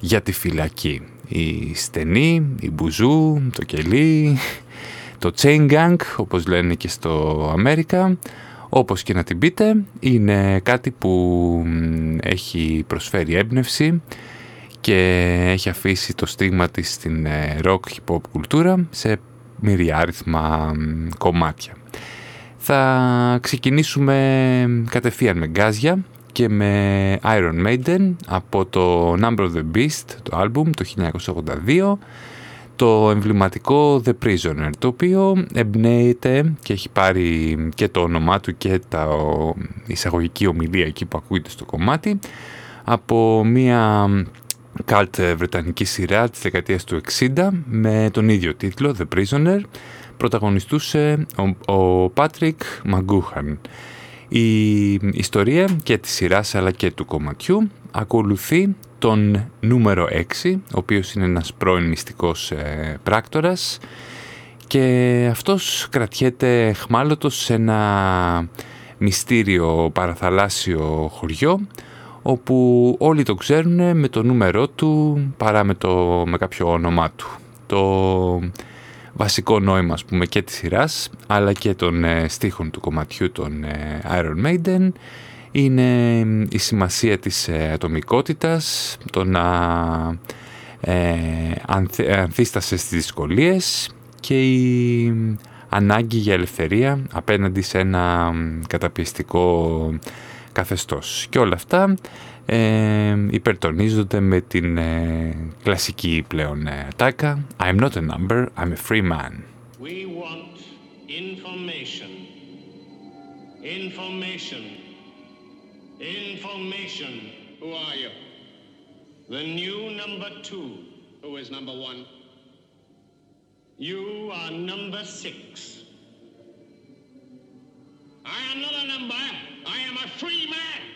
για τη φυλακή. Η στενή, η μπουζού, το κελί, το chain gang όπως λένε και στο Αμέρικα όπως και να την πείτε είναι κάτι που έχει προσφέρει έμπνευση και έχει αφήσει το στίγμα της στην ε, rock hip hop κουλτούρα σε μυριάριθμα κομμάτια. Θα ξεκινήσουμε κατευθείαν με γκάζια και με Iron Maiden από το Number of the Beast, το άλμπουμ το 1982 το εμβληματικό The Prisoner, το οποίο εμπνέεται και έχει πάρει και το όνομά του και τα εισαγωγική ομιλία εκεί που ακούγεται στο κομμάτι από μια καλτ βρετανική σειρά της δεκαετίας του 60 με τον ίδιο τίτλο The Prisoner πρωταγωνιστούσε ο Patrick Μαγκούχαν. Η ιστορία και της σειράς αλλά και του κομματιού ακολουθεί τον νούμερο 6, ο οποίος είναι ένας πρώην μυστικός ε, πράκτορας και αυτός κρατιέται χμάλωτος σε ένα μυστήριο παραθαλάσσιο χωριό όπου όλοι το ξέρουν με το νούμερό του παρά με, το, με κάποιο όνομά του. Το βασικό νόημα ας πούμε και της σειράς αλλά και των ε, στίχων του κομματιού των ε, Iron Maiden είναι η σημασία της ε, ατομικότητας, το να ε, ανθίστασε στις δυσκολίες και η ανάγκη για ελευθερία απέναντι σε ένα καταπιεστικό καθεστώς. Και όλα αυτά ε, υπερτονίζονται με την ε, κλασική πλέον ε, τάκα I'm not a number, I'm a free man. We want information. Information. Information. Who are you? The new number two. Who is number one? You are number six. I am not a number. I am a free man.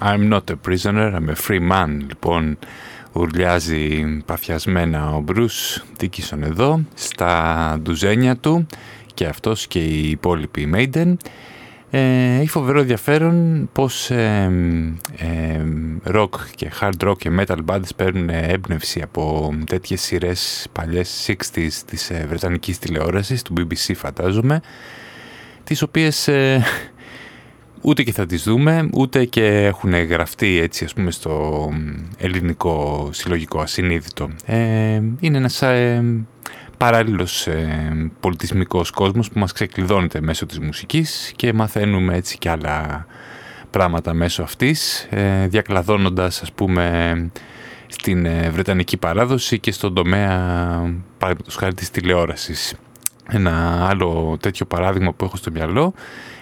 I'm not a prisoner, I'm a free man. Λοιπόν, ουρλιάζει παθιασμένα ο Μπρούς Τίκισον εδώ, στα ντουζένια του και αυτός και οι υπόλοιποι Maiden. Ε, έχει φοβερό ενδιαφέρον πως ε, ε, rock και hard rock και metal bands παίρνουν έμπνευση από τέτοιες σειρές παλιές 60s της ε, βρετανικής τηλεόρασης, του BBC φαντάζομαι, τις οποίες ε, ούτε και θα τις δούμε, ούτε και έχουν γραφτεί έτσι ας πούμε στο ελληνικό συλλογικό ασυνείδητο. Ε, είναι ένας ε, παράλληλος ε, πολιτισμικός κόσμος που μας ξεκλειδώνεται μέσω της μουσικής και μαθαίνουμε έτσι και άλλα πράγματα μέσω αυτής, ε, διακλαδώνοντας ας πούμε στην ε, Βρετανική παράδοση και στον τομέα παραδείγματος χάρη της τηλεόρασης. Ένα άλλο τέτοιο παράδειγμα που έχω στο μυαλό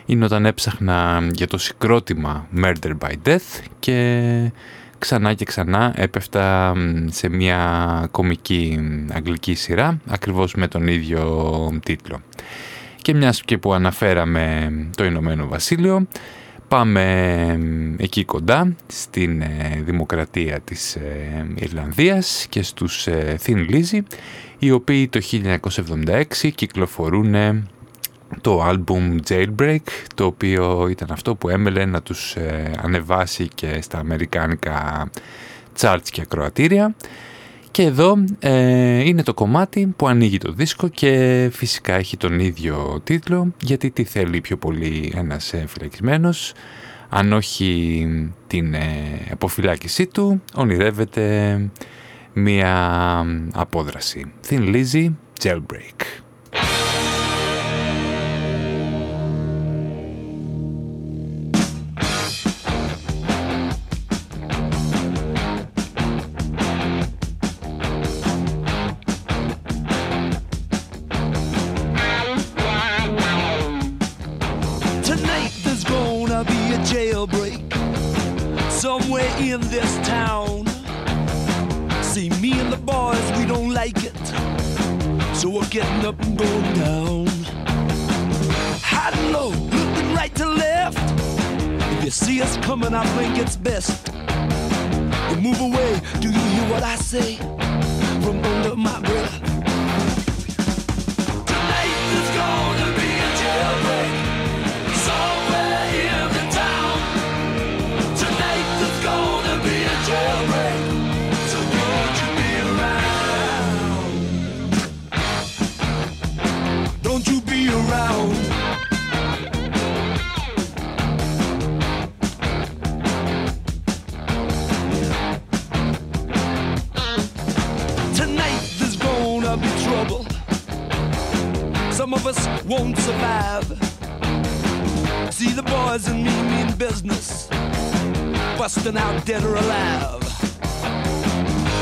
είναι όταν έψαχνα για το συγκρότημα Murder by Death και ξανά και ξανά έπεφτα σε μια κομική αγγλική σειρά ακριβώς με τον ίδιο τίτλο. Και μιας και που αναφέραμε το Ηνωμένο Βασίλειο πάμε εκεί κοντά στην ε, δημοκρατία της ε, Ιρλανδίας και στους ε, Thin Lizzy οι οποίοι το 1976 κυκλοφορούν το άλμπουμ Jailbreak το οποίο ήταν αυτό που έμελε να τους ε, ανεβάσει και στα αμερικάνικα charts και ακροατήρια και εδώ ε, είναι το κομμάτι που ανοίγει το δίσκο και φυσικά έχει τον ίδιο τίτλο γιατί τι θέλει πιο πολύ ένας ε, φυλακισμένος αν όχι την ε, αποφυλάκησή του ονειρεύεται μία απόδραση. Thin Lizzy Jailbreak. See coming, I think it's best. You move away, do you hear what I say? From under my breath. Us won't survive. See the boys and me mean business, busting out dead or alive.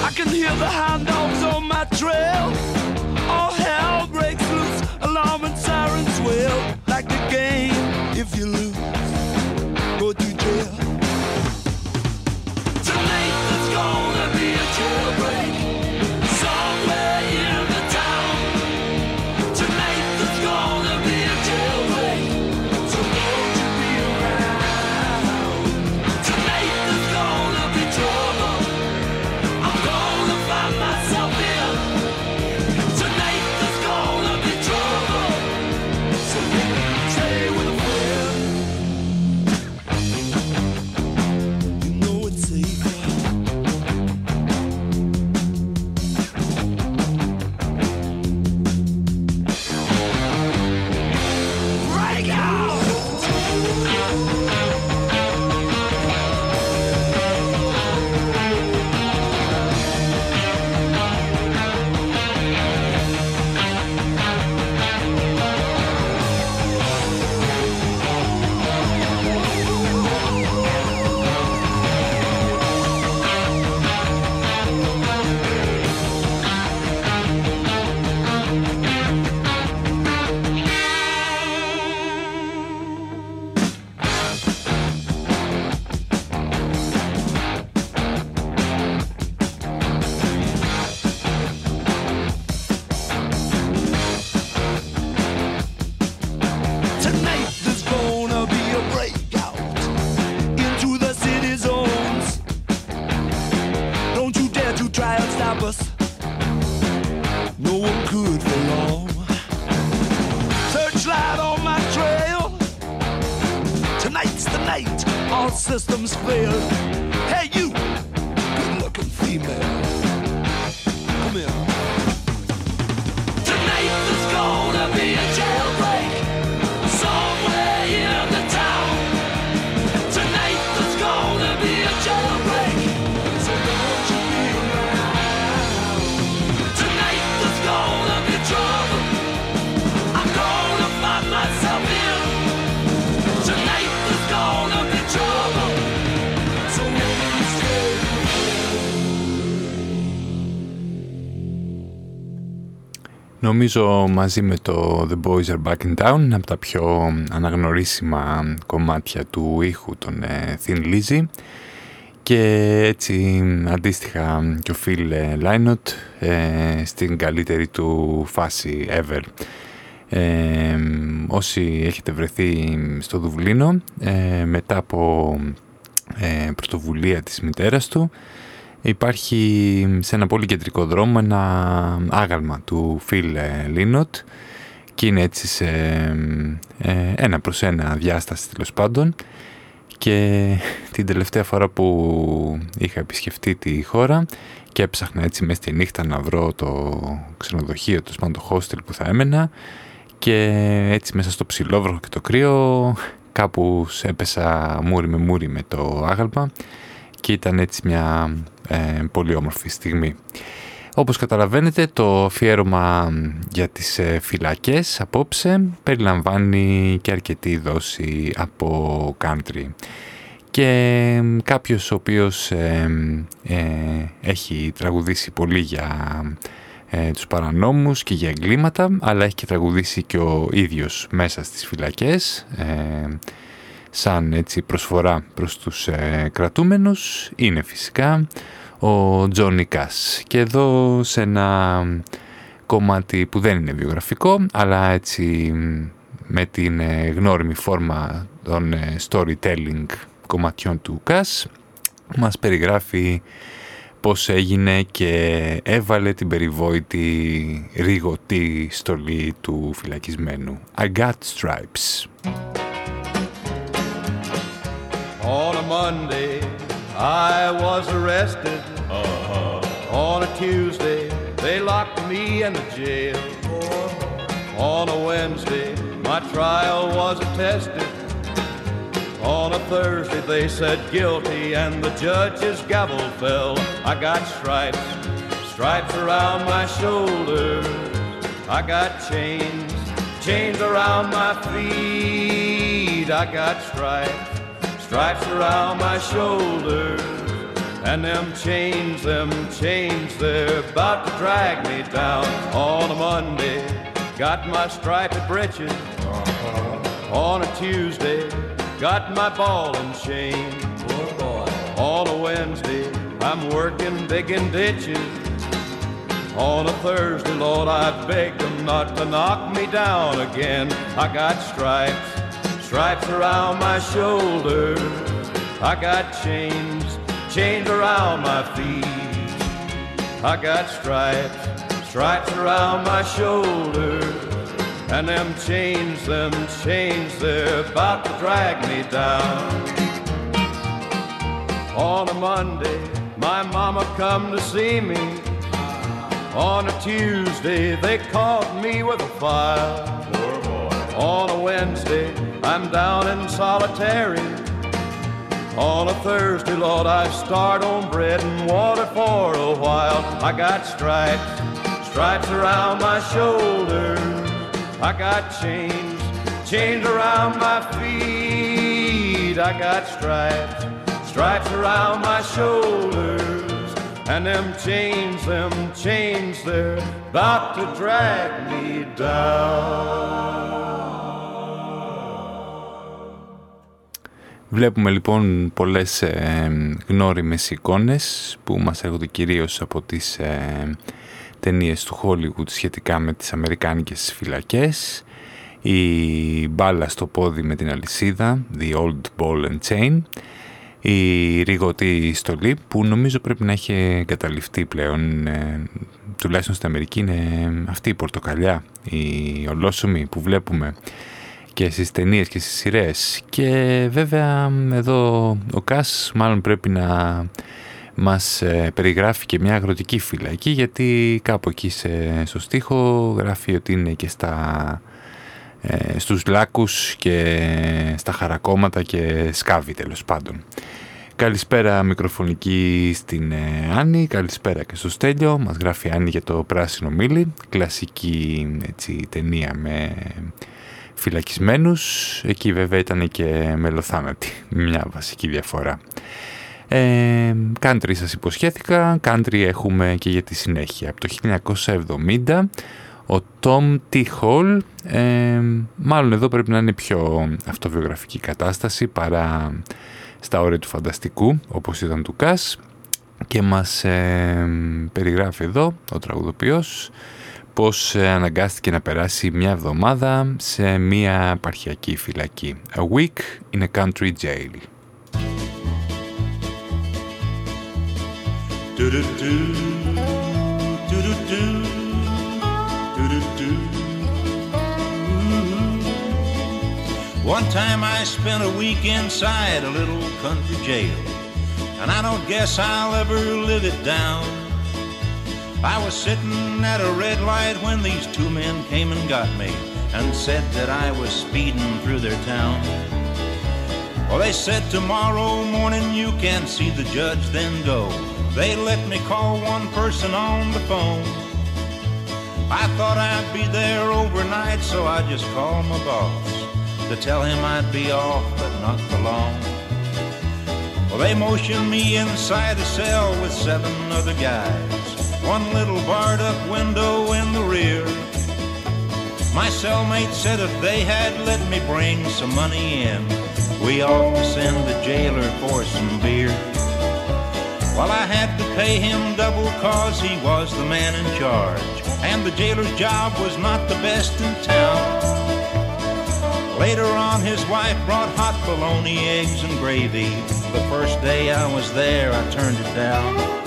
I can hear the hound dogs on my trail. All hell breaks loose, alarm and sirens wail. Like the game, Νομίζω μαζί με το The Boys Are Back in Town είναι από τα πιο αναγνωρίσιμα κομμάτια του ήχου των ε, Thin Lizzy και έτσι αντίστοιχα και ο Phil ε, Lynott ε, στην καλύτερη του φάση ever. Ε, όσοι έχετε βρεθεί στο Δουβλίνο ε, μετά από ε, πρωτοβουλία της μητέρας του Υπάρχει σε ένα πολύ κεντρικό δρόμο ένα άγαλμα του Φιλ Λίνοτ και είναι έτσι σε ε, ένα προς ένα διάσταση τέλος πάντων. Και την τελευταία φορά που είχα επισκεφτεί τη χώρα και έψαχνα έτσι μέσα στη νύχτα να βρω το ξενοδοχείο, το σπάντο hostel που θα έμενα και έτσι μέσα στο ψηλόβροχο και το κρύο κάπου έπεσα μούρι με μούρι με το άγαλμα και ήταν έτσι μια ε, πολύ όμορφη στιγμή. Όπως καταλαβαίνετε το αφιέρωμα για τις ε, φυλακές απόψε περιλαμβάνει και αρκετή δόση από country. Και κάποιος ο οποίος ε, έχει τραγουδήσει πολύ για τους παρανόμους και για εγκλήματα αλλά έχει και τραγουδήσει και ο ίδιος μέσα στις φυλακές σαν έτσι προσφορά προς τους ε, κρατούμενους είναι φυσικά ο Τζόνι Κάς. Και εδώ σε ένα κομμάτι που δεν είναι βιογραφικό αλλά έτσι με την ε, γνώριμη φόρμα των ε, storytelling κομματιών του Κάς μας περιγράφει πώς έγινε και έβαλε την περιβόητη ρίγοτη στολή του φυλακισμένου. I got stripes. On a Monday, I was arrested. Uh-huh. On a Tuesday, they locked me in the jail. On a Wednesday, my trial was attested. On a Thursday, they said guilty, and the judge's gavel fell. I got stripes, stripes around my shoulders. I got chains, chains around my feet. I got stripes stripes around my shoulders. And them chains, them chains, they're about to drag me down on a Monday. Got my striped breeches uh-huh. on a Tuesday. Got my ball and chain. On a Wednesday, I'm working digging ditches. On a Thursday, Lord, I begged them not to knock me down again. I got stripes stripes around my shoulders. I got chains, chains around my feet. I got stripes, stripes around my shoulders. And them chains, them chains, they're about to drag me down. On a Monday, my mama come to see me. On a Tuesday, they caught me with a file. On a Wednesday, I'm down in solitary. On a Thursday, Lord, I start on bread and water for a while. I got stripes, stripes around my shoulders. I got chains, chains around my feet. I got stripes, stripes around my shoulders. And them chains, them chains, they're about to drag me down. Βλέπουμε λοιπόν πολλές ε, γνώριμες εικόνες που μας έρχονται κυρίως από τις ε, ταινίες του Hollywood σχετικά με τις αμερικάνικες φυλακές. Η μπάλα στο πόδι με την αλυσίδα The Old Ball and Chain. Η ρηγωτή στολή που νομίζω πρέπει να έχει καταληφθεί πλέον ε, τουλάχιστον στην Αμερική είναι αυτή η πορτοκαλιά η ολόσωμη που βλέπουμε και στις ταινίες και στις σειρές και βέβαια εδώ ο Κάς μάλλον πρέπει να μας ε, περιγράφει και μια αγροτική φυλακή γιατί κάπου εκεί σε, στο στίχο γράφει ότι είναι και στα, ε, στους λάκους και στα χαρακόμματα και σκάβει τέλος πάντων. Καλησπέρα μικροφωνική στην ε, Άννη, καλησπέρα και στο Στέλιο. Μας γράφει Άννη για το Πράσινο Μήλι, κλασική έτσι, ταινία με φυλακισμένους. Εκεί βέβαια ήταν και μελοθάνατη, μια βασική διαφορά. Ε, country σας υποσχέθηκα, country έχουμε και για τη συνέχεια. Από το 1970 ο Tom T. Hall, ε, μάλλον εδώ πρέπει να είναι πιο αυτοβιογραφική κατάσταση παρά στα όρια του φανταστικού, όπως ήταν του Κας και μας ε, περιγράφει εδώ ο τραγουδοποιός πως ε, αναγκάστηκε να περάσει μια εβδομάδα σε μια επαρχιακή φυλακή. A week in a country jail. Do-do-do, do-do-do, do-do-do. One time I spent a week inside a little country jail, and I don't guess I'll ever live it down. I was sitting at a red light when these two men came and got me and said that I was speeding through their town. Well, they said tomorrow morning you can see the judge, then go. They let me call one person on the phone. I thought I'd be there overnight, so I just called my boss to tell him I'd be off, but not for long. Well, they motioned me inside a cell with seven other guys, one little barred up window in the rear. My cellmate said if they had let me bring some money in, we ought to send the jailer for some beer. Well, I had to pay him double cause he was the man in charge, and the jailer's job was not the best in town. Later on, his wife brought hot bologna, eggs, and gravy. The first day I was there, I turned it down.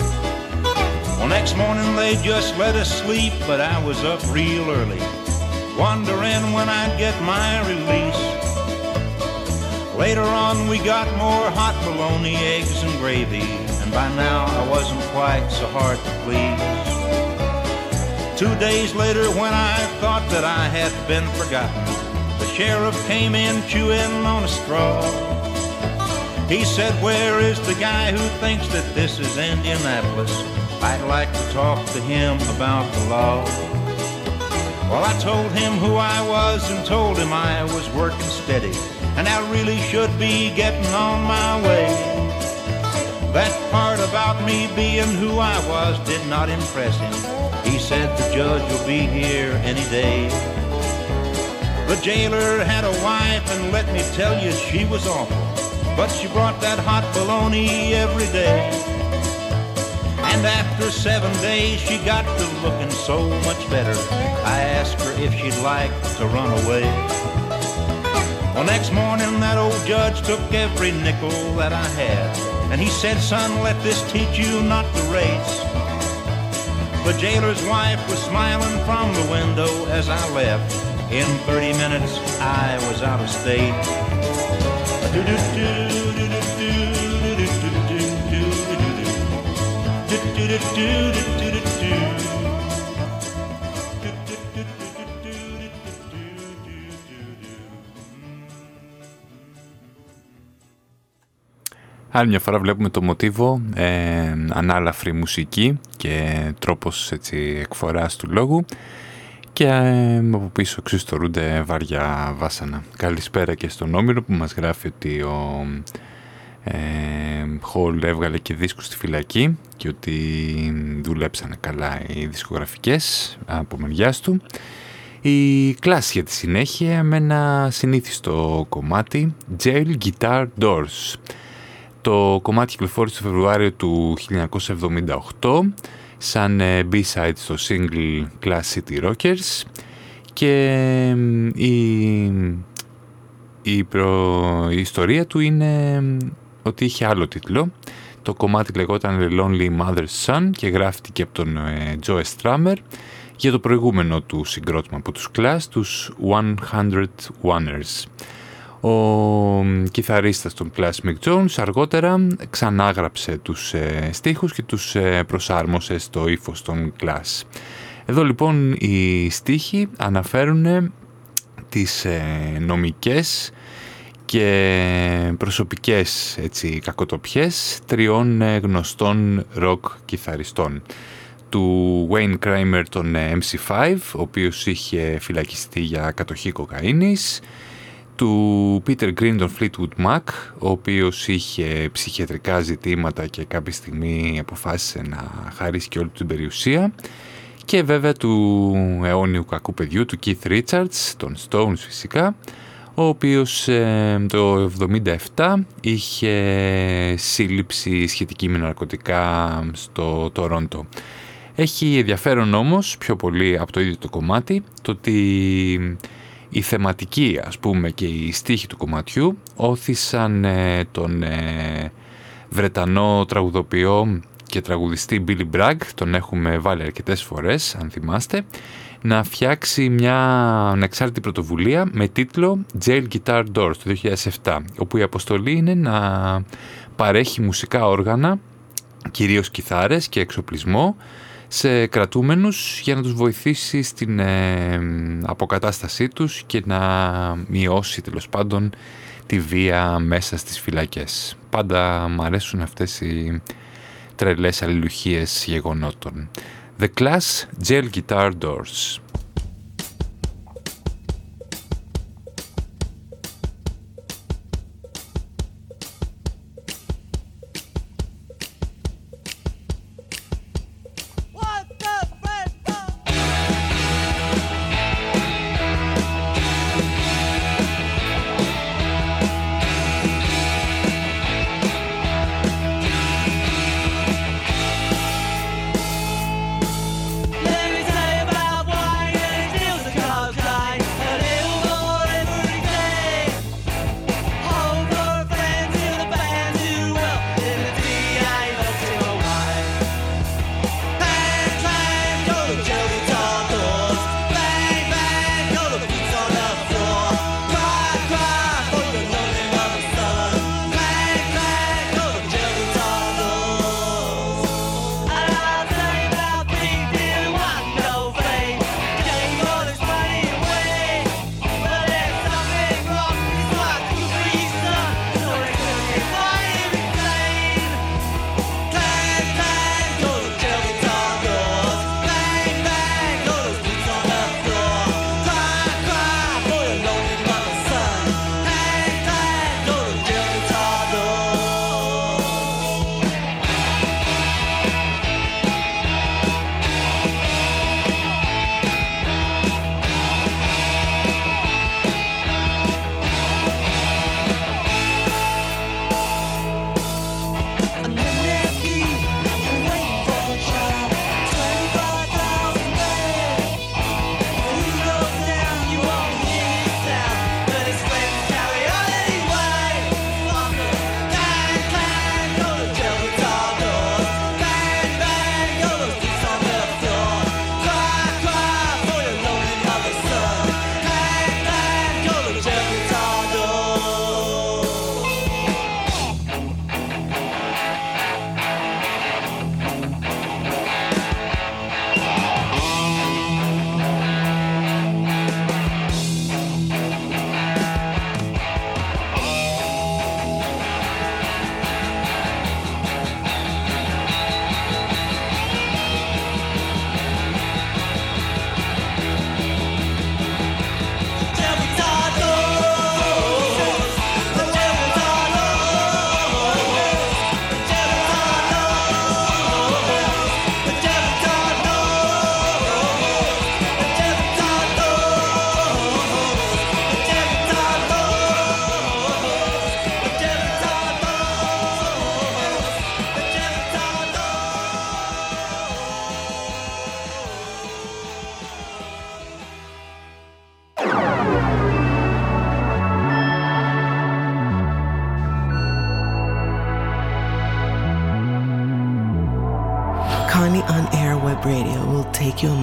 Well, next morning they just let us sleep, but I was up real early, wondering when I'd get my release. Later on, we got more hot bologna, eggs, and gravy, and by now I wasn't quite so hard to please. Two days later, when I thought that I had been forgotten, the sheriff came in chewing on a straw. He said, Where is the guy who thinks that this is Indianapolis? I'd like to talk to him about the law. Well, I told him who I was and told him I was working steady and I really should be getting on my way. That part about me being who I was did not impress him. He said the judge will be here any day. The jailer had a wife, and let me tell you, she was awful. But she brought that hot bologna every day. And after seven days, she got to looking so much better. I asked her if she'd like to run away. Well, next morning, that old judge took every nickel that I had. And he said, Son, let this teach you not to race. The jailer's wife was smiling from the window as I left. In 30 minutes, I was out of state. Άλλη μια φορά βλέπουμε το μοτίβο, ε, ανάλαφρη μουσική και τρόπος έτσι, εκφοράς του λόγου και ε, από πίσω ξυστορούνται βαριά βάσανα. Καλησπέρα και στον Όμηρο που μας γράφει ότι ο ε, Χολ έβγαλε και δίσκους στη φυλακή και ότι δουλέψανε καλά οι δισκογραφικές από μεριάς του. Η κλάση για τη συνέχεια με ένα συνήθιστο κομμάτι Jail Guitar Doors. Το κομμάτι κυκλοφόρησε το Φεβρουάριο του 1978 σαν B-side στο single Class City Rockers και η, η, προ, η ιστορία του είναι ότι είχε άλλο τίτλο. Το κομμάτι λεγόταν Lonely Mother's Son και γράφτηκε από τον Joe Strummer για το προηγούμενο του συγκρότημα από τους Clash, τους 100 Oneers. Ο κιθαρίστας των Clash Mick Jones αργότερα ξανάγραψε τους ε, στίχους και τους ε, προσάρμοσε στο ύφος των Clash. Εδώ λοιπόν οι στίχοι αναφέρουν τις ε, νομικές και προσωπικές έτσι, κακοτοπιές τριών ε, γνωστών ροκ κιθαριστών του Wayne Kramer τον ε, MC5 ο οποίος είχε φυλακιστεί για κατοχή κοκαίνης του Peter Green τον Fleetwood Mac ο οποίος είχε ψυχιατρικά ζητήματα και κάποια στιγμή αποφάσισε να χαρίσει και όλη την περιουσία και βέβαια του αιώνιου κακού παιδιού του Keith Richards, των Stones φυσικά ο οποίος ε, το 1977 είχε σύλληψη σχετική με ναρκωτικά στο Τορόντο. Έχει ενδιαφέρον όμως, πιο πολύ από το ίδιο το κομμάτι, το ότι η θεματική ας πούμε και η στίχη του κομματιού όθησαν ε, τον ε, Βρετανό τραγουδοποιό και τραγουδιστή Billy Bragg, τον έχουμε βάλει αρκετές φορές αν θυμάστε, να φτιάξει μια ανεξάρτητη πρωτοβουλία με τίτλο Jail Guitar Doors το 2007, όπου η αποστολή είναι να παρέχει μουσικά όργανα, κυρίως κιθάρες και εξοπλισμό, σε κρατούμενους για να τους βοηθήσει στην ε, αποκατάστασή τους και να μειώσει τέλος πάντων τη βία μέσα στις φυλακές. Πάντα μου αρέσουν αυτές οι τρελές αλληλουχίες γεγονότων. The Class Gel Guitar Doors.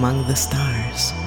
Among the stars.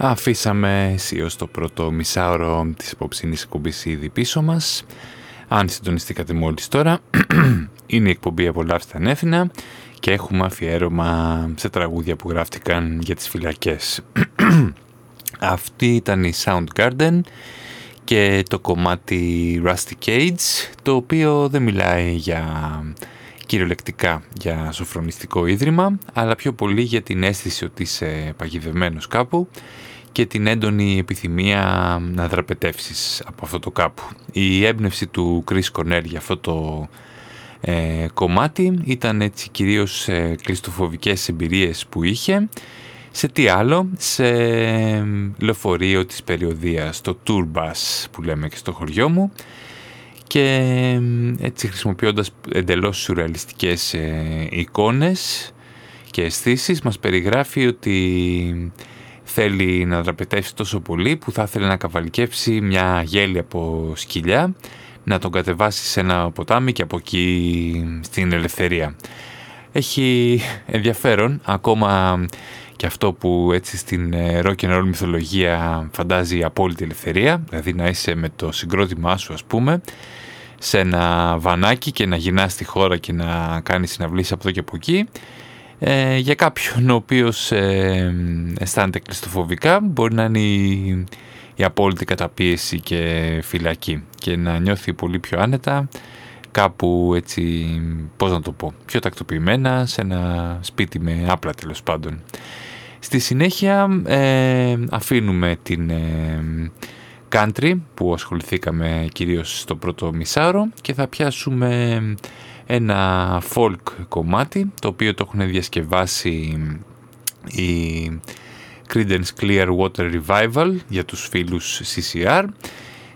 Αφήσαμε αισίως το πρώτο μισάωρο της υπόψινης εκπομπής ήδη πίσω μας. Αν συντονιστήκατε μόλις τώρα, είναι η εκπομπή «Απολαύστε ανέφηνα» και έχουμε αφιέρωμα σε τραγούδια που γράφτηκαν για τις φυλακές. Αυτή ήταν η Soundgarden και το κομμάτι Rusty Cage, το οποίο δεν μιλάει για κυριολεκτικά για σοφρονιστικό ίδρυμα, αλλά πιο πολύ για την αίσθηση ότι είσαι παγιδευμένος κάπου και την έντονη επιθυμία να δραπετεύσεις από αυτό το κάπου. Η έμπνευση του Chris Cornell για αυτό το ε, κομμάτι ήταν έτσι κυρίως ε, κλειστοφοβικές εμπειρίες που είχε. Σε τι άλλο, σε λεωφορείο της περιοδίας, στο tour bus που λέμε και στο χωριό μου και έτσι χρησιμοποιώντας εντελώς σουρεαλιστικές ε, εικόνες και αισθήσεις μας περιγράφει ότι θέλει να δραπετεύσει τόσο πολύ που θα ήθελε να καβαλικεύσει μια γέλη από σκυλιά να τον κατεβάσει σε ένα ποτάμι και από εκεί στην ελευθερία. Έχει ενδιαφέρον ακόμα και αυτό που έτσι στην rock and roll μυθολογία φαντάζει απόλυτη ελευθερία, δηλαδή να είσαι με το συγκρότημά σου ας πούμε, σε ένα βανάκι και να γυρνάς στη χώρα και να κάνεις συναυλίες από εδώ και από εκεί. Ε, για κάποιον ο οποίος ε, αισθάνεται κλειστοφοβικά μπορεί να είναι η, η απόλυτη καταπίεση και φυλακή και να νιώθει πολύ πιο άνετα κάπου έτσι, πώς να το πω, πιο τακτοποιημένα σε ένα σπίτι με άπλα τέλος πάντων. Στη συνέχεια ε, αφήνουμε την ε, country που ασχοληθήκαμε κυρίως στο πρώτο μισάρο και θα πιάσουμε ένα folk κομμάτι το οποίο το έχουν διασκευάσει η Creedence Clearwater Revival για τους φίλους CCR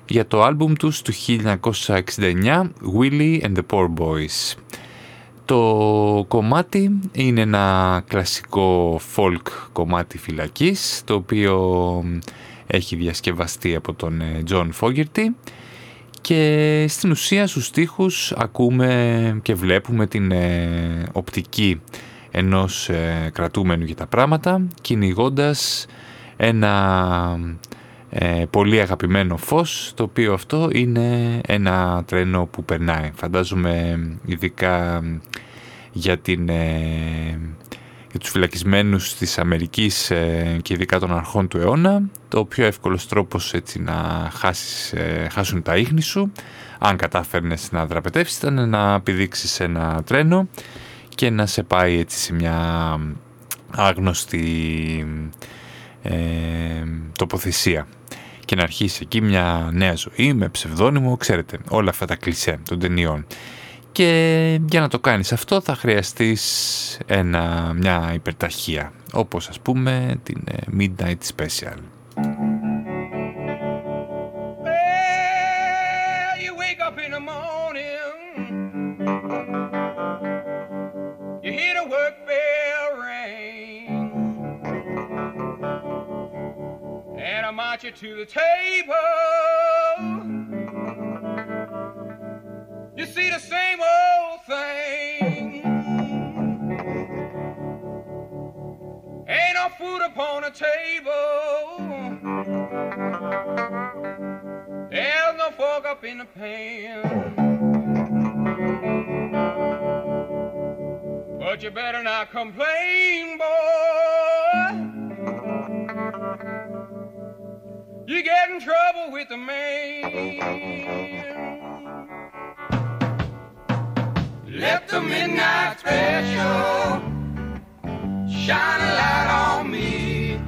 για το άλμπουμ τους του 1969 Willie and the Poor Boys. Το κομμάτι είναι ένα κλασικό folk κομμάτι φυλακής το οποίο έχει διασκευαστεί από τον ε, John Fogerty και στην ουσία στους στίχους ακούμε και βλέπουμε την ε, οπτική ενός ε, κρατούμενου για τα πράγματα κυνηγώντας ένα ε, πολύ αγαπημένο φως το οποίο αυτό είναι ένα τρένο που περνάει. Φαντάζομαι ειδικά για, την, ε, για τους φυλακισμένους της Αμερικής ε, και ειδικά των αρχών του αιώνα το πιο εύκολος τρόπος έτσι να χάσεις, ε, χάσουν τα ίχνη σου αν κατάφερνες να δραπετεύσεις ήταν να πηδήξεις ένα τρένο και να σε πάει έτσι σε μια άγνωστη ε, τοποθεσία και να αρχίσει εκεί μια νέα ζωή με ψευδόνυμο, ξέρετε, όλα αυτά τα κλισέ των ταινιών. Και για να το κάνεις αυτό θα χρειαστείς ένα μια υπερταχεία, όπως ας πούμε, την ε, Midnight Special. See the same old thing. Ain't no food upon the table. There's no fork up in the pan. But you better not complain, boy. You get in trouble with the man. Let the midnight special shine a light on me.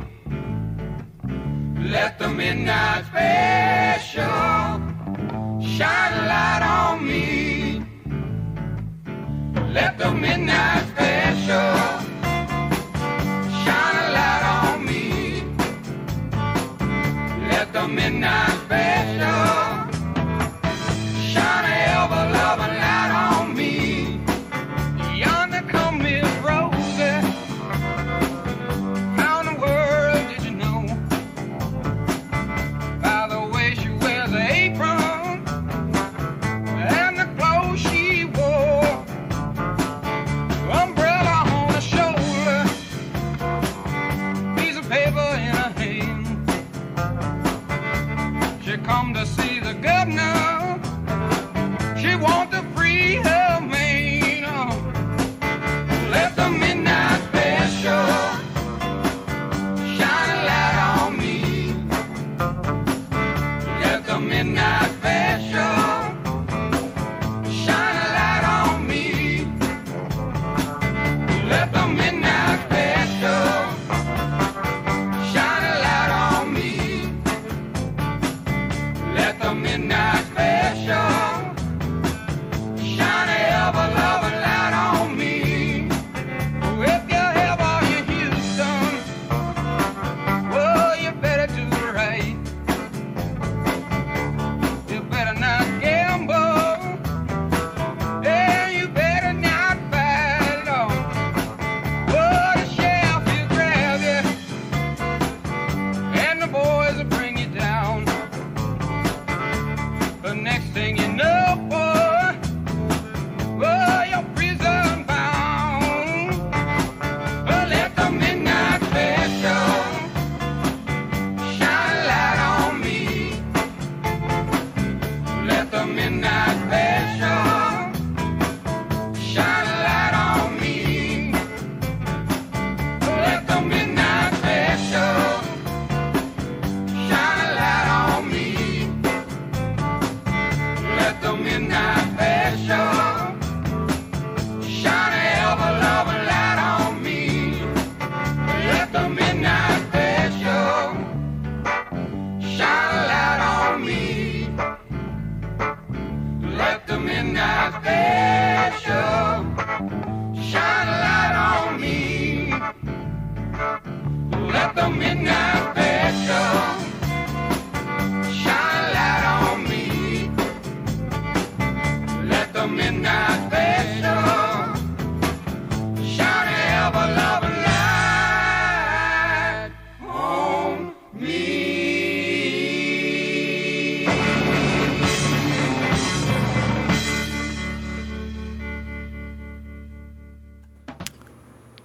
Let the midnight special shine a light on me. Let the midnight special shine a light on me. Let the midnight special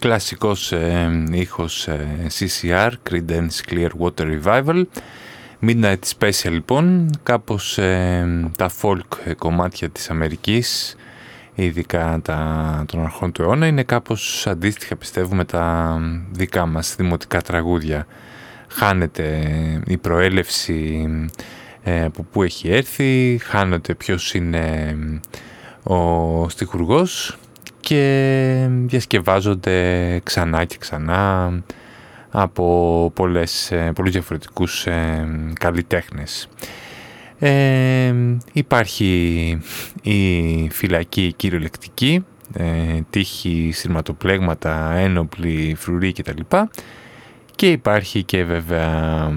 Κλασικός ε, ήχος ε, CCR, Creedence Clearwater Revival. Midnight Special λοιπόν, κάπως ε, τα folk κομμάτια της Αμερικής, ειδικά τα, των αρχών του αιώνα, είναι κάπως αντίστοιχα πιστεύουμε τα δικά μας δημοτικά τραγούδια. Χάνεται η προέλευση ε, από πού έχει έρθει, χάνεται ποιος είναι ο στιχουργός και διασκευάζονται ξανά και ξανά από πολλές, ε, πολλούς διαφορετικούς ε, καλλιτέχνες. Ε, υπάρχει η φυλακή κυριολεκτική, ε, τύχη, σειρματοπλέγματα, ένοπλη, φρουρή κτλ. Και υπάρχει και βέβαια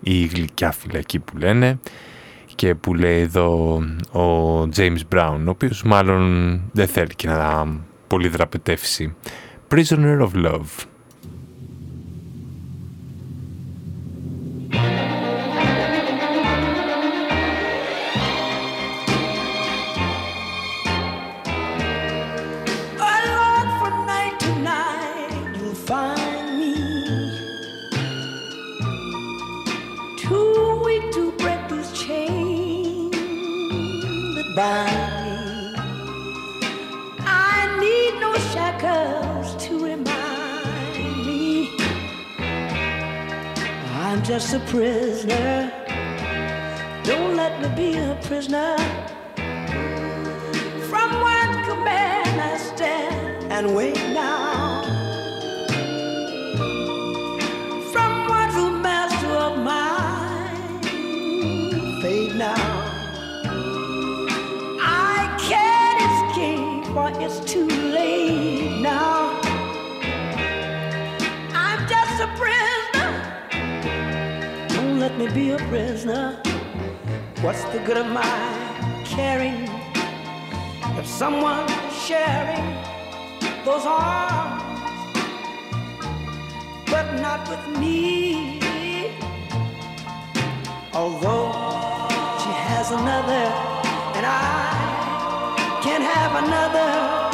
η γλυκιά φυλακή που λένε και που λέει εδώ ο James Brown, ο οποίος μάλλον δεν θέλει και να πολύ δραπετεύσει. Prisoner of Love. I need no shackles to remind me I'm just a prisoner. Don't let me be a prisoner. From one command I stand and wait now. Let me be a prisoner. What's the good of my caring? if someone sharing those arms, but not with me. Although she has another, and I can't have another,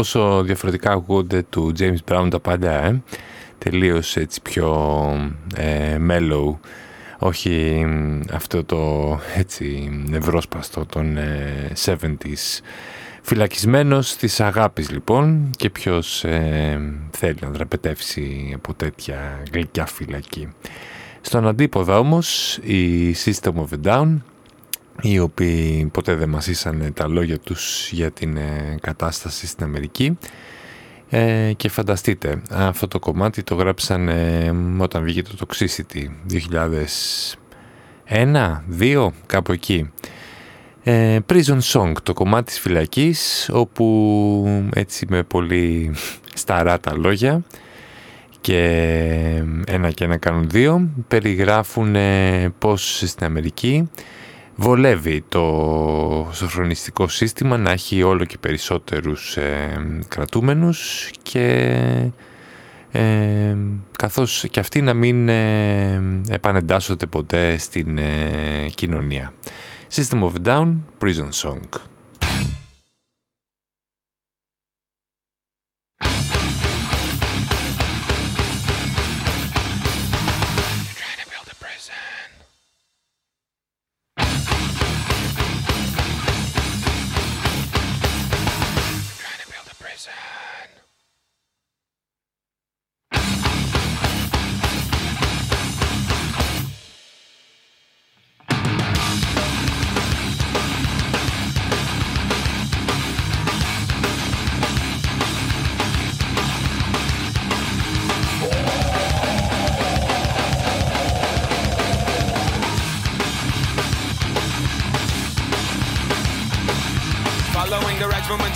Πόσο διαφορετικά ακούγονται του James Brown τα παλιά, ε; Τελείως έτσι πιο ε, mellow. Όχι μ, αυτό το έτσι νευρόσπαστο των ε, 70s. Φυλακισμένος της αγάπης λοιπόν και ποιος ε, θέλει να δραπετεύσει από τέτοια γλυκιά φυλακή. Στον αντίποδα όμως η System of a Down οι οποίοι ποτέ δεν μας ήσανε τα λόγια τους για την ε, κατάσταση στην Αμερική. Ε, και φανταστείτε αυτό το κομμάτι το γράψαν ε, όταν βγήκε το Toxicity 2001, 2 κάπου εκεί. Ε, Prison Song το κομμάτι της φυλακής όπου έτσι με πολύ σταρά τα λόγια και ένα και ένα κάνουν δύο περιγράφουν ε, πως στην Αμερική βολεύει το σοφρονιστικό σύστημα να έχει όλο και περισσότερους ε, κρατούμενους και ε, καθώς και αυτοί να μην ε, επανεντάσσονται ποτέ στην ε, κοινωνία. System of a Down, Prison Song.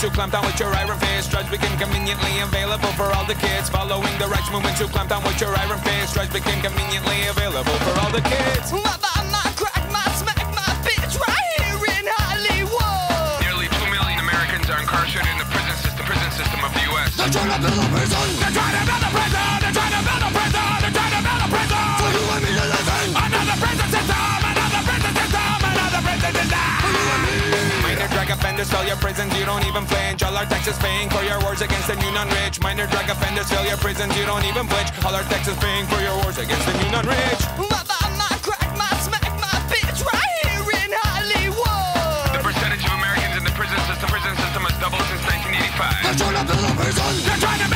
To clamp down with your iron fist. Drugs became conveniently available for all the kids. Following the rights movement to clamp down with your iron fist. Drugs became conveniently available for all the kids. My, my, my, crack, my, smack, my bitch right here in Hollywood. Nearly two million Americans are incarcerated in the prison system, prison system of the U.S. They're trying to build a prison. They're trying to build a prison. They're trying to build a prison. Offenders fill your prisons, you don't even flinch. All our taxes paying for your wars against the new non-rich. Minor drug offenders fill your prisons, you don't even flinch. All our taxes paying for your wars against the new non-rich. My, my, my, crack, my, smack, my bitch right here in Hollywood. The percentage of Americans in the prison system, prison system has doubled since 1985. They're trying to build a prison. They're trying to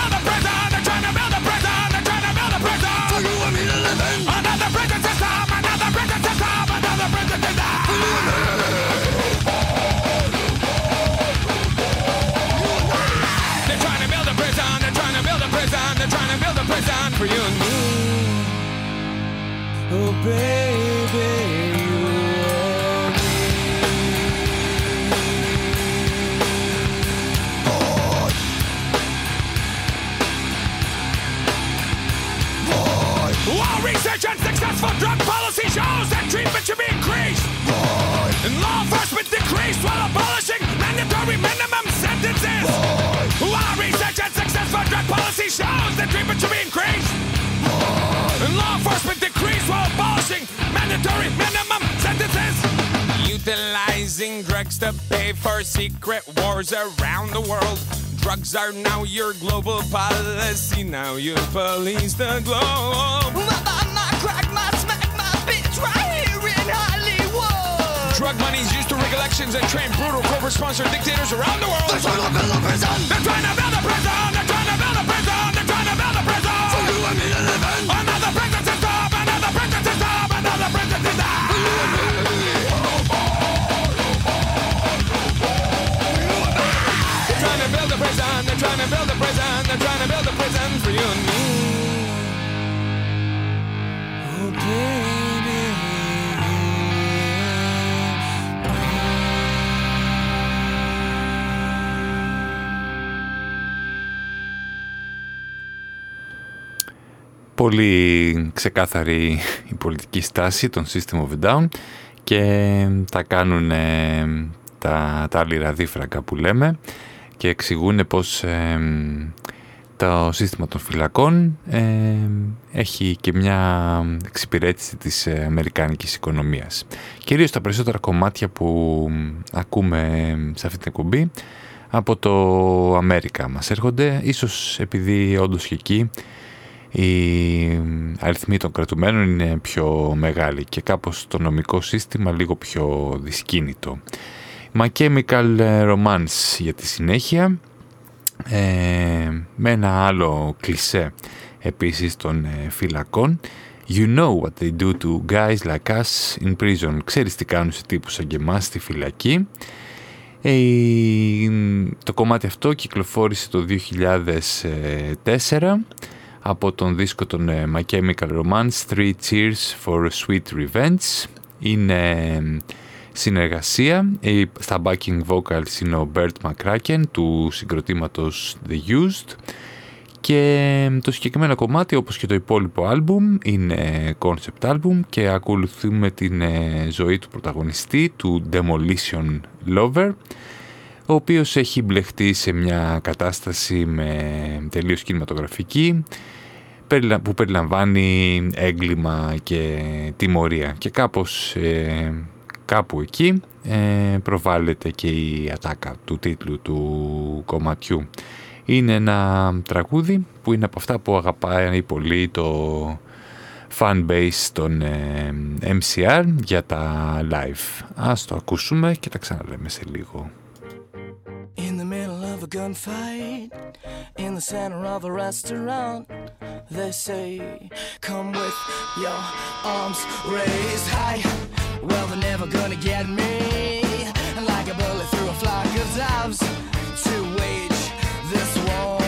Drugs to pay for secret wars around the world. Drugs are now your global policy. Now you police the globe. My, my, my, crack, my, smack, my bitch right here in Hollywood. Drug money is used to rig elections and train brutal corporate-sponsored dictators around the world. They're trying to build a prison. They're trying to build a prison. They're trying to build a prison. They're trying to build a prison. For you and me to live in. Πολύ ξεκάθαρη η πολιτική στάση των System of Down και τα κάνουν τα, τα άλλη που λέμε και εξηγούν πως ε, το σύστημα των φυλακών ε, έχει και μια εξυπηρέτηση της ε, αμερικάνικης οικονομίας. Κυρίως τα περισσότερα κομμάτια που ακούμε σε αυτή την εκπομπή από το Αμέρικα μας έρχονται, ίσως επειδή όντως και εκεί οι αριθμοί των κρατουμένων είναι πιο μεγάλοι και κάπως το νομικό σύστημα λίγο πιο δυσκίνητο. My Chemical Romance για τη συνέχεια ε, με ένα άλλο κλισέ επίσης των ε, φυλακών You know what they do to guys like us in prison. Ξέρεις τι κάνουν σε τύπους σαν και εμάς στη φυλακή. Ε, το κομμάτι αυτό κυκλοφόρησε το 2004 από τον δίσκο των ε, My Chemical Romance Three Cheers for Sweet Revenge. Είναι ε, συνεργασία. Ε, Στα backing vocals είναι ο Bert McCracken του συγκροτήματος The Used και το συγκεκριμένο κομμάτι όπως και το υπόλοιπο άλμπουμ είναι concept album και ακολουθούμε την ε, ζωή του πρωταγωνιστή του Demolition Lover ο οποίος έχει μπλεχτεί σε μια κατάσταση με τελείως κινηματογραφική περιλα- που περιλαμβάνει έγκλημα και τιμωρία και κάπως ε, κάπου εκεί ε, προβάλλεται και η ατάκα του τίτλου του κομματιού. Είναι ένα τραγούδι που είναι από αυτά που αγαπάει πολύ το fan base των ε, MCR για τα live. Ας το ακούσουμε και τα ξαναλέμε σε λίγο. In the middle of a gunfight, in the center of a restaurant, they say, Come with your arms raised high. Well, they're never gonna get me. Like a bullet through a flock of doves to wage this war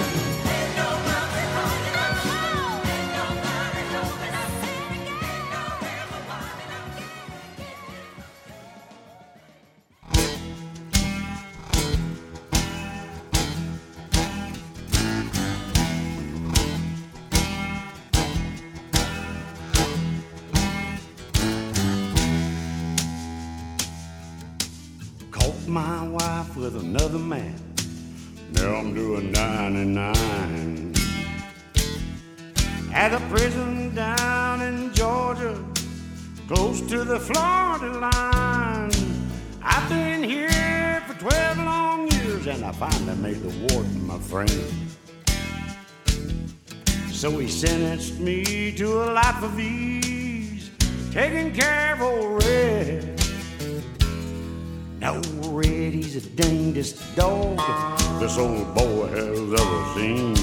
Old boy has ever seen.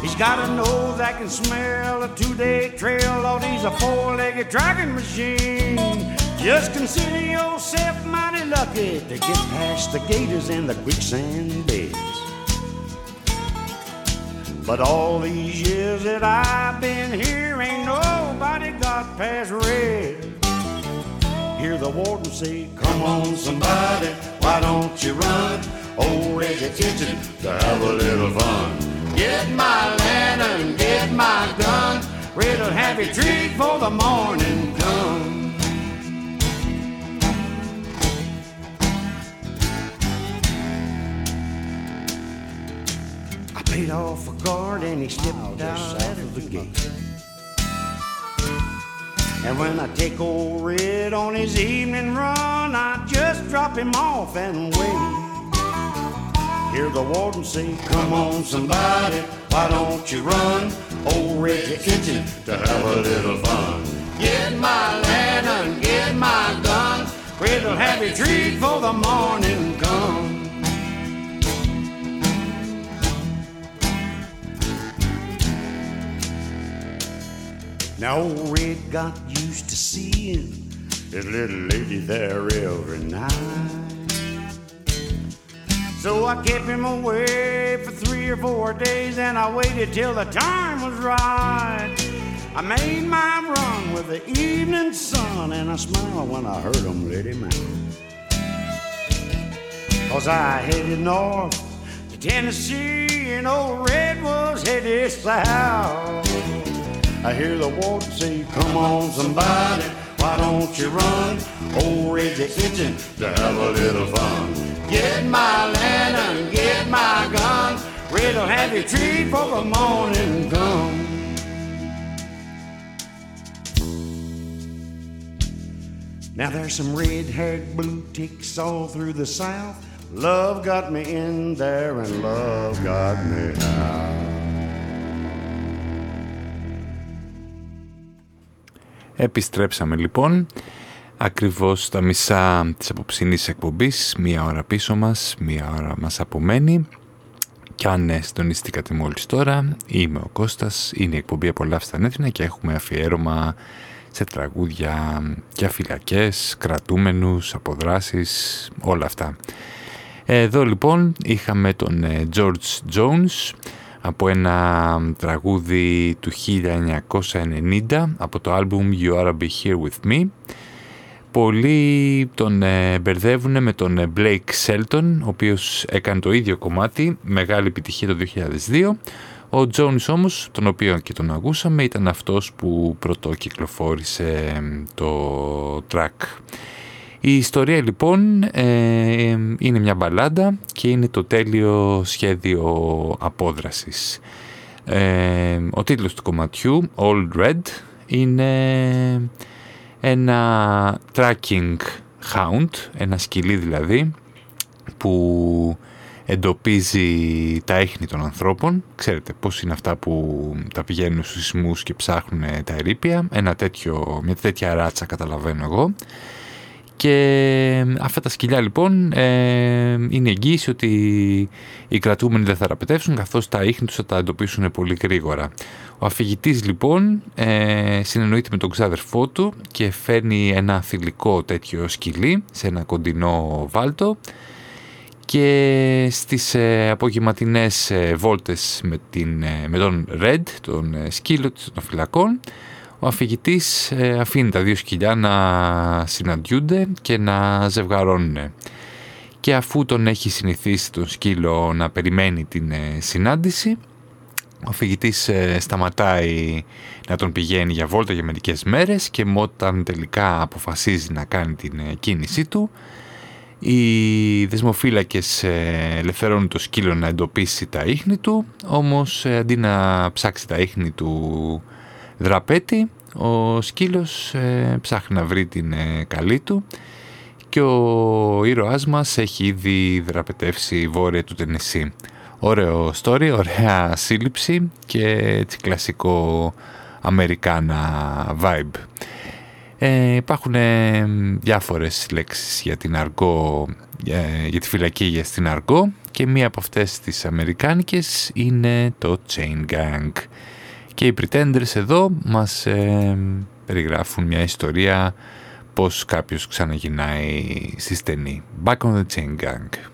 He's got a nose that can smell a two-day trail, Lord, he's a four-legged dragon machine. Just consider yourself mighty lucky to get past the gators and the quicksand beds. But all these years that I've been here, ain't nobody got past Red. Hear the warden say, Come on, somebody, why don't you run? Old Red's attention to have a little fun. Get my lantern, get my gun. Have you treat for the morning come. I paid off a guard and he slipped out of the gate. And when I take old Red on his evening run, I just drop him off and wait. Hear the warden say, Come on, somebody, why don't you run? Old Red's itching to have a little fun. Get my lantern, get my gun. Red'll have you treat for the morning come. Now old Red got used to seeing his little lady there every night. So I kept him away for three or four days and I waited till the time was right. I made my run with the evening sun and I smiled when I heard him let him out. Cause I headed north to Tennessee and old Red was headed south. I hear the warden say, Come on, somebody, why don't you run? Old Red's itching to have a little fun. Get my lantern, get my gun. Red'll have treat for the morning come. Now there's some red-haired blue ticks all through the south. Love got me in there and love got me out. Επιστρέψαμε λοιπόν ακριβώς στα μισά της απόψινής εκπομπής, μία ώρα πίσω μας, μία ώρα μας απομένει. Και αν ε, συντονιστήκατε μόλις τώρα, είμαι ο Κώστας, είναι η εκπομπή «Απολαύστα Νέθινα» και έχουμε αφιέρωμα σε τραγούδια για φυλακές, κρατούμενους, αποδράσεις, όλα αυτά. Εδώ λοιπόν είχαμε τον ε, George Jones από ένα τραγούδι του 1990 από το άλμπουμ You Oughta Be Here With Me. Πολλοί τον ε, μπερδεύουν με τον ε, Blake Shelton, ο οποίος έκανε το ίδιο κομμάτι, μεγάλη επιτυχία το 2002. Ο Jones όμως, τον οποίο και τον ακούσαμε, ήταν αυτός που πρωτοκυκλοφόρησε το track. Η ιστορία λοιπόν ε, είναι μια μπαλάντα και είναι το τέλειο σχέδιο απόδρασης. Ε, ο τίτλος του κομματιού, Old Red, είναι ένα tracking hound, ένα σκυλί δηλαδή, που εντοπίζει τα έχνη των ανθρώπων. Ξέρετε πώς είναι αυτά που τα πηγαίνουν στους σεισμούς και ψάχνουν τα ερήπια. Ένα τέτοιο, μια τέτοια ράτσα καταλαβαίνω εγώ Και αυτά τα σκυλιά λοιπόν ε, είναι εγγύηση ότι οι κρατούμενοι δεν θα ραπετεύσουν καθώς τα ίχνη τους θα τα εντοπίσουν πολύ γρήγορα. Ο αφηγητής λοιπόν ε, συνεννοείται με τον ξάδερφό του και φέρνει ένα θηλυκό τέτοιο σκυλί σε ένα κοντινό βάλτο και στις ε, απογευματινές ε, βόλτες με, την, ε, με τον Red, τον ε, σκύλο των φυλακών, ο αφηγητής ε, αφήνει τα δύο σκυλιά να συναντιούνται και να ζευγαρώνουν. Και αφού τον έχει συνηθίσει τον σκύλο να περιμένει την ε, συνάντηση, ο αφηγητής ε, σταματάει να τον πηγαίνει για βόλτα για μερικές μέρες και όταν τελικά αποφασίζει να κάνει την ε, κίνησή του, οι δεσμοφύλακες ε, ελευθερώνουν το σκύλο να εντοπίσει τα ίχνη του, όμως ε, αντί να ψάξει τα ίχνη του δραπέτη, ο σκύλος ε, ψάχνει να βρει την ε, καλή του και ο ήρωάς μας έχει ήδη δραπετεύσει βόρεια του Τενεσί. Ωραίο story, ωραία σύλληψη και έτσι κλασικό Αμερικάνα vibe. Ε, υπάρχουν ε, διάφορες λέξεις για την αργό, για, για τη φυλακή για στην αργό και μία από αυτές τις αμερικάνικες είναι το chain gang. Και οι Pretenders εδώ μας ε, περιγράφουν μια ιστορία πως κάποιος ξαναγυρνάει στη στενή. Back on the chain gang.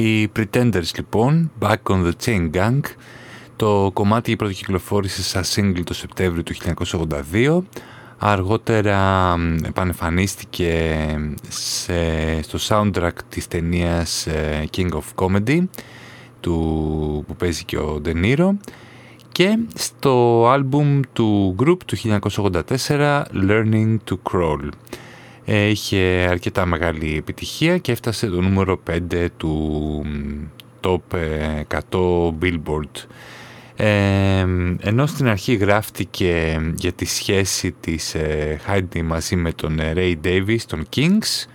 Οι Pretenders λοιπόν, Back on the Chain Gang, το κομμάτι πρωτοκυκλοφόρησε σαν single το Σεπτέμβριο του 1982, αργότερα επανεφανίστηκε σε, στο soundtrack της ταινίας ε, King of Comedy του, που παίζει και ο De και στο άλμπουμ του group του 1984 Learning to Crawl. Ε, είχε αρκετά μεγάλη επιτυχία και έφτασε το νούμερο 5 του top 100 Billboard. Ε, ενώ στην αρχή γράφτηκε για τη σχέση της ε, Heidi μαζί με τον Ray Davis, τον Kings,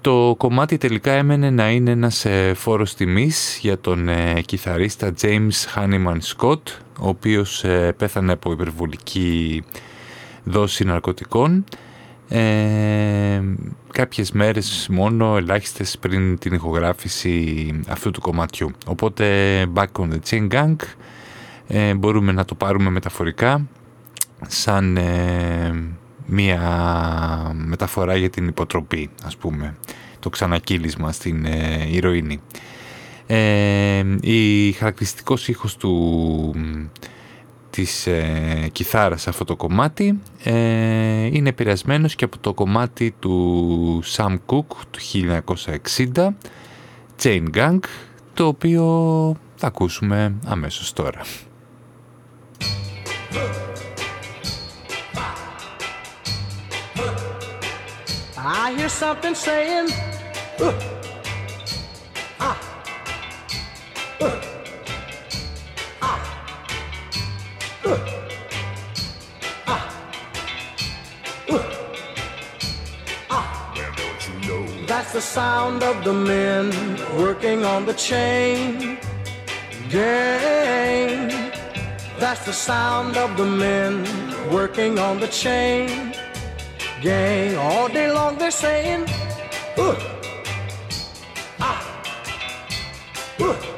το κομμάτι τελικά έμενε να είναι ένας ε, φόρος τιμής για τον ε, κιθαρίστα James Hanneman Scott, ο οποίος ε, πέθανε από υπερβολική δόση ναρκωτικών ε, κάποιες μέρες μόνο ελάχιστες πριν την ηχογράφηση αυτού του κομματιού. Οπότε Back on the Chain Gang ε, μπορούμε να το πάρουμε μεταφορικά σαν ε, μία μεταφορά για την υποτροπή ας πούμε το ξανακύλισμα στην ε, ηρωίνη. Ε, η χαρακτηριστικός ήχος του της ε, κιθάρας σε αυτό το κομμάτι ε, είναι επηρεασμένος και από το κομμάτι του Sam Cooke του 1960 Chain Gang το οποίο θα ακούσουμε αμέσως τώρα. I hear something saying, uh, ah, uh, That's the sound of the men working on the chain gang. That's the sound of the men working on the chain gang. All day long they're saying, uh, ah, uh,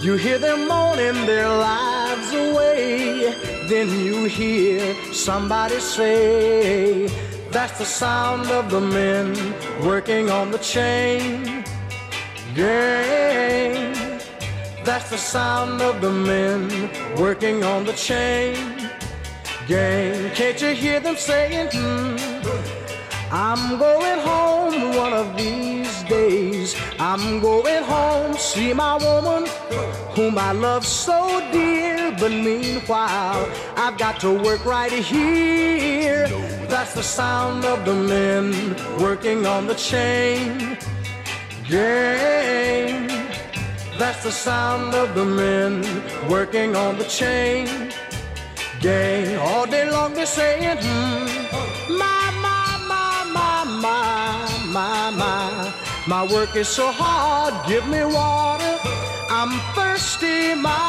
You hear them moaning their lives away. Then you hear somebody say, That's the sound of the men working on the chain gang. That's the sound of the men working on the chain gang. Can't you hear them saying, hmm, I'm going home one of these days. I'm going home, see my woman whom I love so dear. But meanwhile, I've got to work right here. That's the sound of the men working on the chain gang. That's the sound of the men working on the chain gang. All day long they're saying, hmm, my, my, my, my, my, my, my. My work is so hard, give me water. I'm thirsty, my.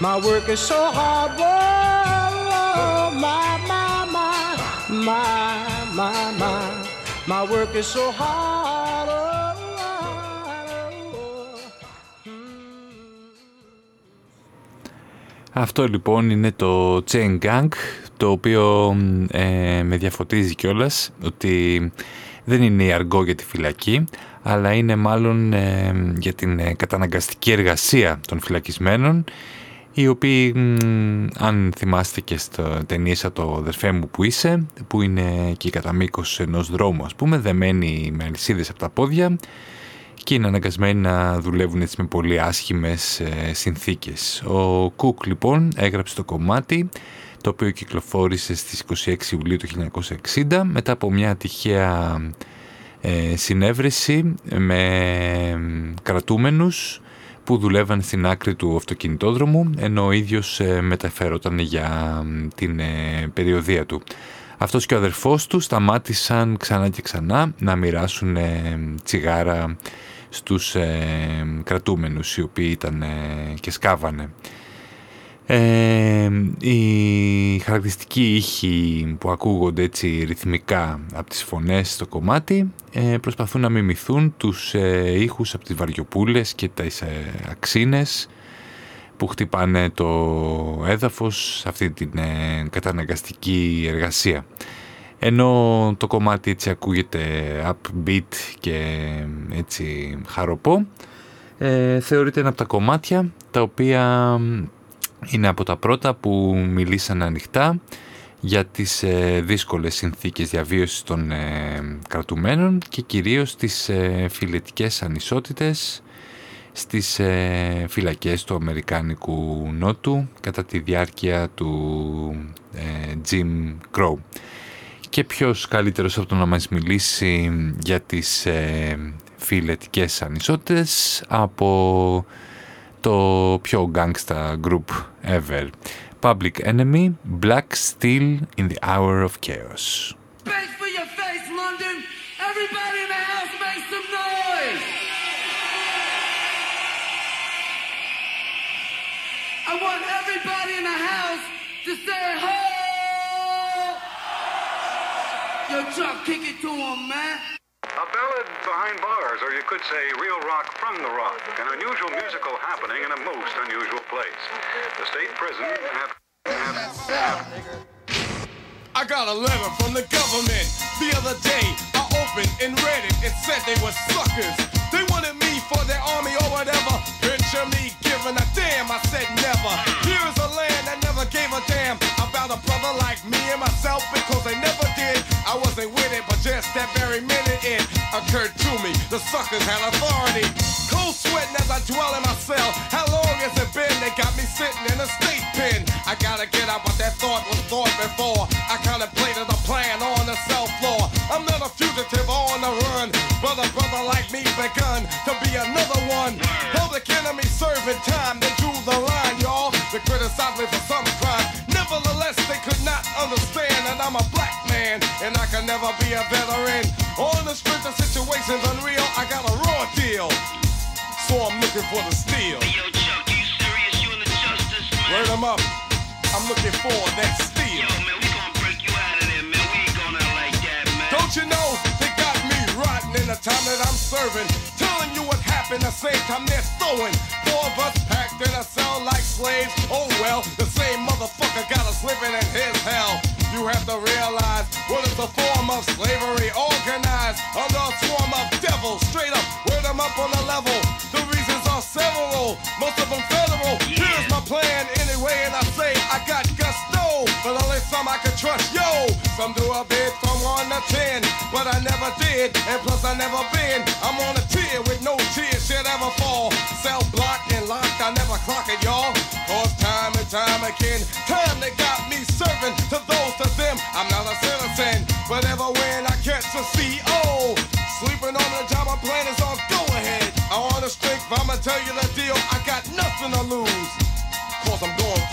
My work is so hard, whoa, my, my, my, my, my, my. My work is so hard. Αυτό λοιπόν είναι το Chain Gang, το οποίο ε, με διαφωτίζει κιόλας ότι δεν είναι η αργό για τη φυλακή, αλλά είναι μάλλον ε, για την ε, καταναγκαστική εργασία των φυλακισμένων, οι οποίοι, αν θυμάστε και στο ταινίσα το «Δερφέ μου που είσαι», που είναι και κατά μήκο ενός δρόμου, ας πούμε, δεμένοι με αλυσίδες από τα πόδια και είναι αναγκασμένοι να δουλεύουν έτσι με πολύ άσχημες ε, συνθήκες. Ο Κουκ λοιπόν έγραψε το κομμάτι το οποίο κυκλοφόρησε στις 26 Ιουλίου του 1960 μετά από μια τυχαία ε, συνέβρεση με κρατούμενους που δουλεύαν στην άκρη του αυτοκινητόδρομου ενώ ο ίδιος ε, μεταφέρονταν για την ε, περιοδία του. Αυτός και ο αδερφός του σταμάτησαν ξανά και ξανά να μοιράσουν ε, τσιγάρα στους ε, κρατούμενους οι οποίοι ήταν και σκάβανε. Ε, οι χαρακτηριστικοί ήχοι που ακούγονται έτσι ρυθμικά από τις φωνές στο κομμάτι ε, προσπαθούν να μιμηθούν τους ε, ήχους από τις βαριοπούλες και τις ε, αξίνες που χτυπάνε το έδαφος σε αυτή την ε, καταναγκαστική εργασία. Ενώ το κομμάτι έτσι ακούγεται upbeat και έτσι χαροπό, ε, θεωρείται ένα από τα κομμάτια τα οποία είναι από τα πρώτα που μιλήσαν ανοιχτά για τις ε, δύσκολες συνθήκες διαβίωσης των ε, κρατουμένων και κυρίως τις ε, φιλετικές ανισότητες στις ε, φυλακές του Αμερικάνικου Νότου κατά τη διάρκεια του ε, Jim Crow. Και ποιος καλύτερος από το να μας μιλήσει για τις ε, φιλετικές ανισότητες από το πιο gangsta group ever. Public Enemy, Black Steel in the Hour of Chaos. Space for your face, London! Everybody in the house make some noise! I want everybody in the house to say ho! Yo, Chuck, kick it to him, man. A ballad behind bars, or you could say real rock from the rock. An unusual musical happening in a most unusual place. The state prison I got a letter from the government the other day. I opened and read it. It said they were suckers. They wanted me for their army or whatever. Picture me giving a damn. I said never. Here's a land that never gave a damn about a brother like me and myself because they never did. I wasn't with it, but just that very minute it occurred to me. The suckers had authority. Cold sweating as I dwell in my cell. How long has it been? They got me sitting in a state pen. I gotta get out, but that thought was thought before. I contemplated a plan on the cell floor. I'm not a fugitive on the run, a brother like me begun to be another one. Public enemy serving time. They drew the line, y'all and criticized me for some crime. Nevertheless, they could not understand that I'm a black man and I can never be a veteran. On the strength the situation's unreal, I got a raw deal. So I'm looking for the steel. Hey, yo, Chuck, you serious? You in the justice, man? Word them up. I'm looking for that steel. Yo, man, we gonna break you out of there, man. We ain't going out like that, man. Don't you know? In the time that I'm serving? Telling you what happened the same time they're throwing. Four of us packed in a cell like slaves. Oh well, the same motherfucker got us living in his hell. You have to realize what is the form of slavery organized under a swarm of devils. Straight up, word them up on the level. The reasons are several, most of them federal. Here's my plan anyway, and I say I got. But only some I can trust, yo. Some do a bit from one to ten, but I never did, and plus I never been. I'm on a tier with no tears should ever fall. Cell blocked and locked, I never clock it, y'all. Cause time and time again, time they got me serving to those to them. I'm not a citizen, but ever when I catch a CO, sleeping on the job, I'm playing is on go ahead. I want a strength, but I'ma tell you the deal. I got nothing to lose, cause I'm going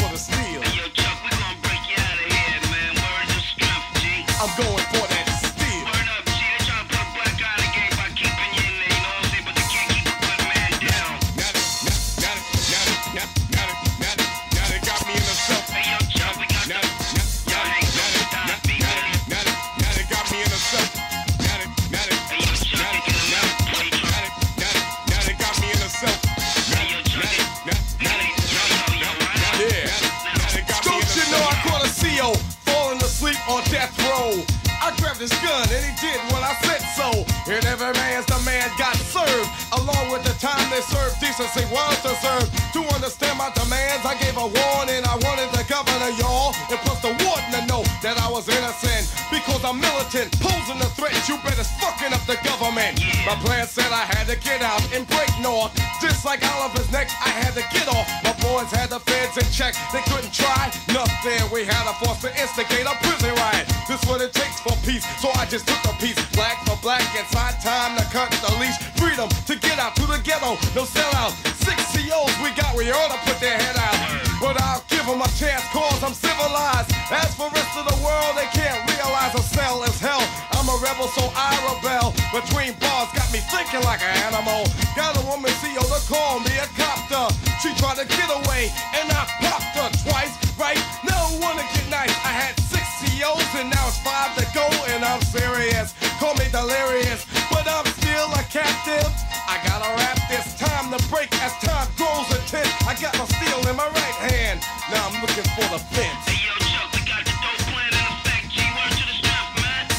I grabbed his gun and he did what I said so. And every man's the man got served. Along with the time they served, decency was deserved. To understand my demands, I gave a warning. I wanted the governor, y'all, and plus the warden to know that I was innocent. Because I'm militant, posing a threat. You better fucking up the government. My plan said I had to get out and break north. Just like Oliver's neck, I had to get off. My boys had the feds in check. They couldn't try nothing. We had a force to instigate a prison riot. This what it takes for peace, so I just took a piece. Black for black, it's high time to cut the leash. Freedom to get out to the ghetto, no sellout. Six COs we got, we ought to put their head out. But I'll chance cause I'm civilized. As for rest of the world, they can't realize a cell is hell. I'm a rebel, so I rebel. Between bars, got me thinking like an animal. Got a woman CEO to call me a copter. She tried to get away, and I popped her twice, right? No one to get nice. I had six CEOs, and now it's five to go, and I'm serious. Call me delirious, but I'm still a captive. I gotta rap this time to break as time grows a tent. I got my steel in my right hand. Now I'm looking for the fence.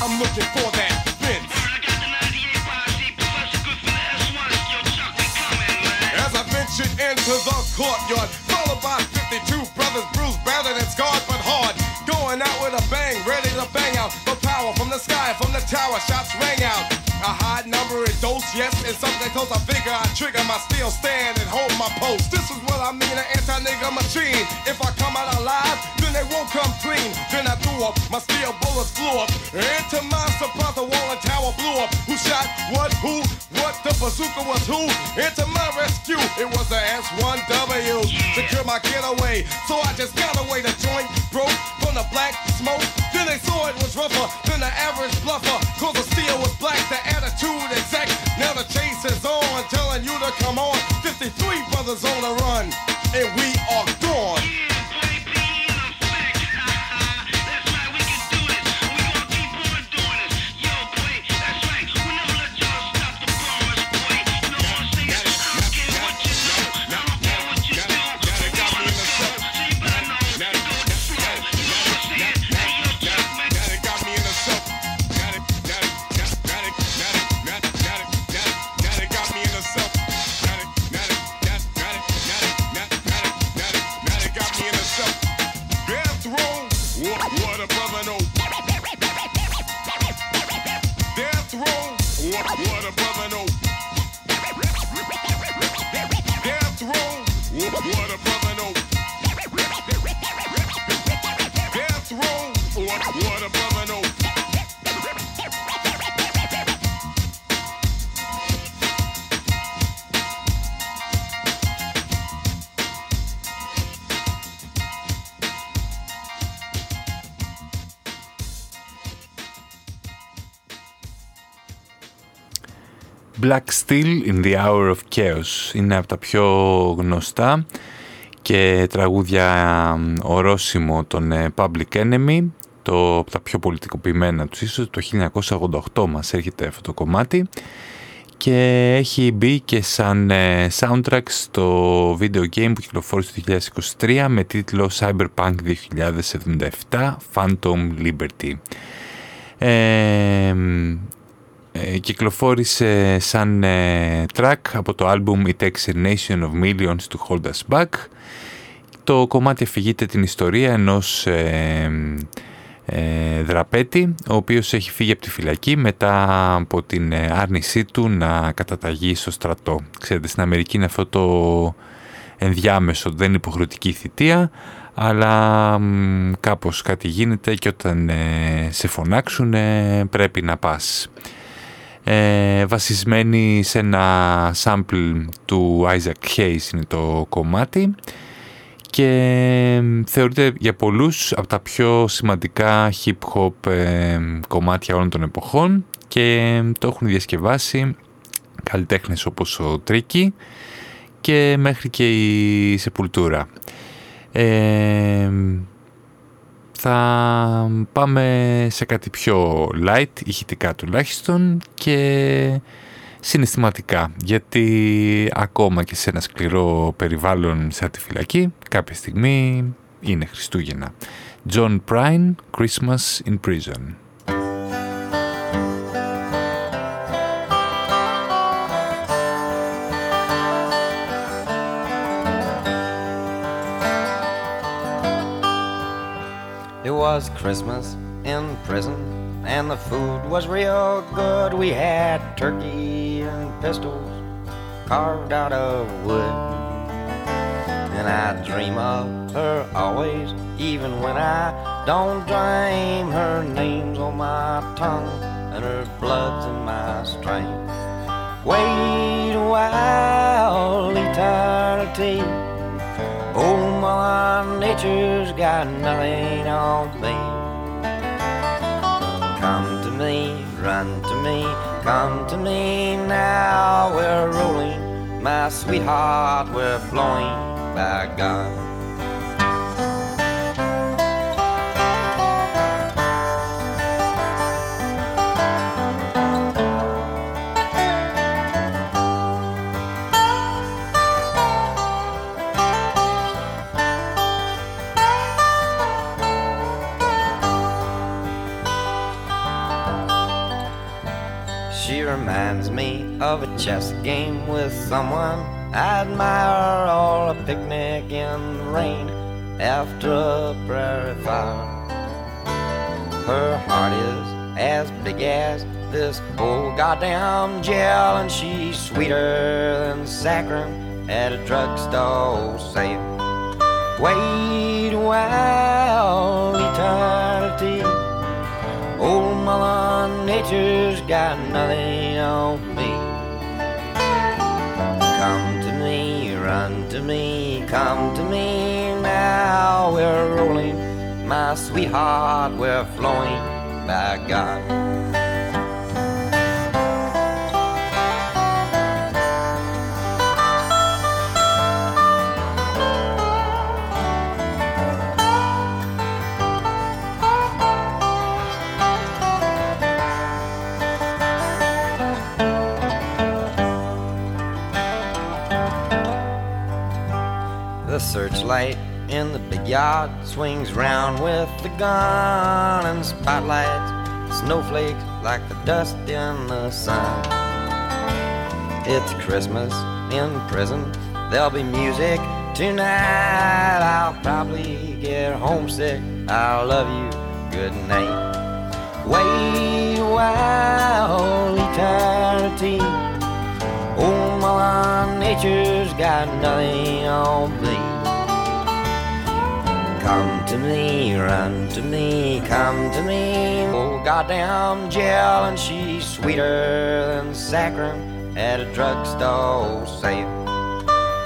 I'm looking for that fence. As I ventured into the courtyard, followed by 52 brothers, bruised, battered, and scarred, but hard. Going out with a bang, ready to bang out. The power from the sky, from the tower, shots rang out. In yes, and something close. I figure I trigger my steel stand and hold my post. This is what I mean, an anti-nigga machine. If I come out alive, then they won't come clean. Then I threw up, my steel bullets flew up. Into my surprise, the wall and tower blew up. Who shot what, who, what, the bazooka was who? Into my rescue, it was the S1W. Secure my getaway, so I just got away. The joint broke from the black smoke. Then they saw it was rougher than the average bluffer. Cause the steel was black, the attitude exact. The chase is on, telling you to come on. 53 brothers on the run, and we are gone. Black Steel in the Hour of Chaos είναι από τα πιο γνωστά και τραγούδια ορόσημο των ε, Public Enemy το, από τα πιο πολιτικοποιημένα τους ίσως το 1988 μας έρχεται αυτό το κομμάτι και έχει μπει και σαν ε, soundtrack στο video game που κυκλοφόρησε το 2023 με τίτλο Cyberpunk 2077 Phantom Liberty. Ε, ε, κυκλοφόρησε σαν ε, track από το album It Takes a Nation of Millions to Hold Us Back. Το κομμάτι αφηγείται την ιστορία ενός ε, ε, δραπέτη, ο οποίος έχει φύγει από τη φυλακή μετά από την ε, άρνησή του να καταταγεί στο στρατό. Ξέρετε, στην Αμερική είναι αυτό το ενδιάμεσο, δεν είναι υποχρεωτική θητεία, αλλά μ, κάπως κάτι γίνεται και όταν ε, σε φωνάξουν πρέπει να πας ε, βασισμένη σε ένα sample του Isaac Hayes είναι το κομμάτι και θεωρείται για πολλούς από τα πιο σημαντικά hip hop ε, κομμάτια όλων των εποχών και το έχουν διασκευάσει καλλιτέχνες όπως ο Τρίκι και μέχρι και η Σεπουλτούρα. Ε, θα πάμε σε κάτι πιο light, ηχητικά τουλάχιστον και συναισθηματικά γιατί ακόμα και σε ένα σκληρό περιβάλλον σαν τη φυλακή κάποια στιγμή είναι Χριστούγεννα. John Prine, Christmas in Prison. Was Christmas in prison, and the food was real good. We had turkey and pistols carved out of wood. And I dream of her always, even when I don't dream. Her name's on my tongue, and her blood's in my strength. Wait a while, eternity Oh, Old Mother Nature's got nothing on me. Come to me, run to me, come to me now. We're rolling, my sweetheart, we're flowing by God. Of a chess game with someone I admire, or a picnic in the rain after a prairie fire. Her heart is as big as this whole goddamn jail, and she's sweeter than saccharin at a drugstore sale. Wait a while, eternity. Old Mother Nature's got nothing on me. To me, come to me now. We're rolling, my sweetheart, we're flowing by God. Searchlight in the big yard swings round with the gun and spotlights snowflakes like the dust in the sun. It's Christmas in prison. There'll be music tonight. I'll probably get homesick. I'll love you. Good night. Wait a while, eternity. Oh, Mother Nature's got nothing on me. Come to me, run to me, come to me. Oh, goddamn jail, and she's sweeter than saccharin at a drugstore sale.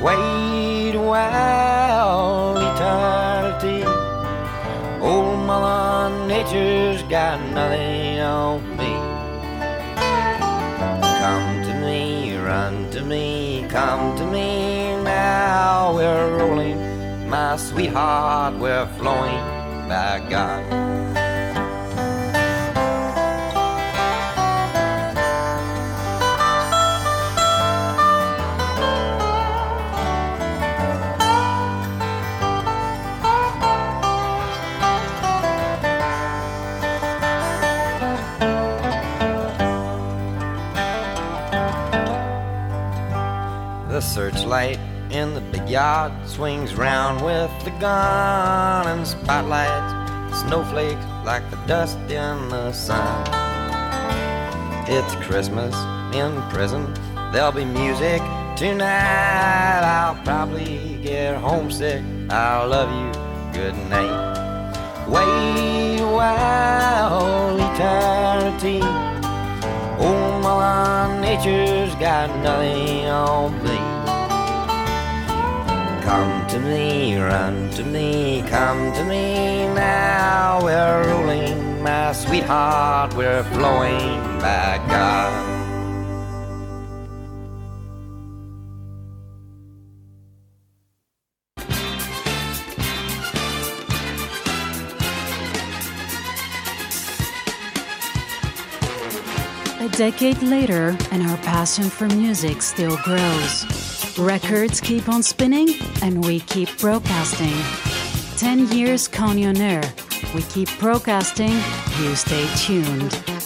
Wait a while, eternity. Old Mother Nature's got nothing on me. Come to me, run to me, come to me now. We're rolling, my sweetheart, we're flowing by God. The searchlight in the big yard swings round with the gun and spotlights snowflakes like the dust in the sun. It's Christmas in prison. There'll be music tonight. I'll probably get homesick. I'll love you. Good night. Wait a while, eternity. Oh, Mother Nature's got nothing on me. Come to me, run to me, come to me now. We're rolling, my sweetheart, we're flowing by God. A decade later, and our passion for music still grows. Records keep on spinning, and we keep broadcasting. 10 years Air. We keep broadcasting, you stay tuned.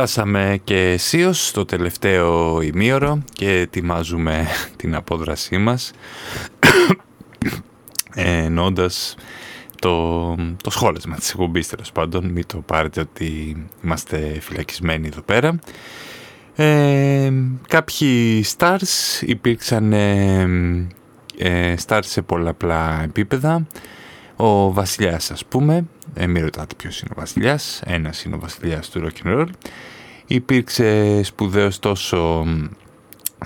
Φτάσαμε και αισίως στο τελευταίο ημίωρο και ετοιμάζουμε την απόδρασή μας εννοώντας το, το σχόλεσμα της εκπομπής τέλος πάντων. Μην το πάρετε ότι είμαστε φυλακισμένοι εδώ πέρα. Ε, κάποιοι stars υπήρξαν ε, ε, stars σε πολλαπλά επίπεδα. Ο βασιλιάς ας πούμε, ε, μην ρωτάτε ποιος είναι ο βασιλιάς, ένας είναι ο βασιλιάς του rock and roll. Υπήρξε σπουδαίος τόσο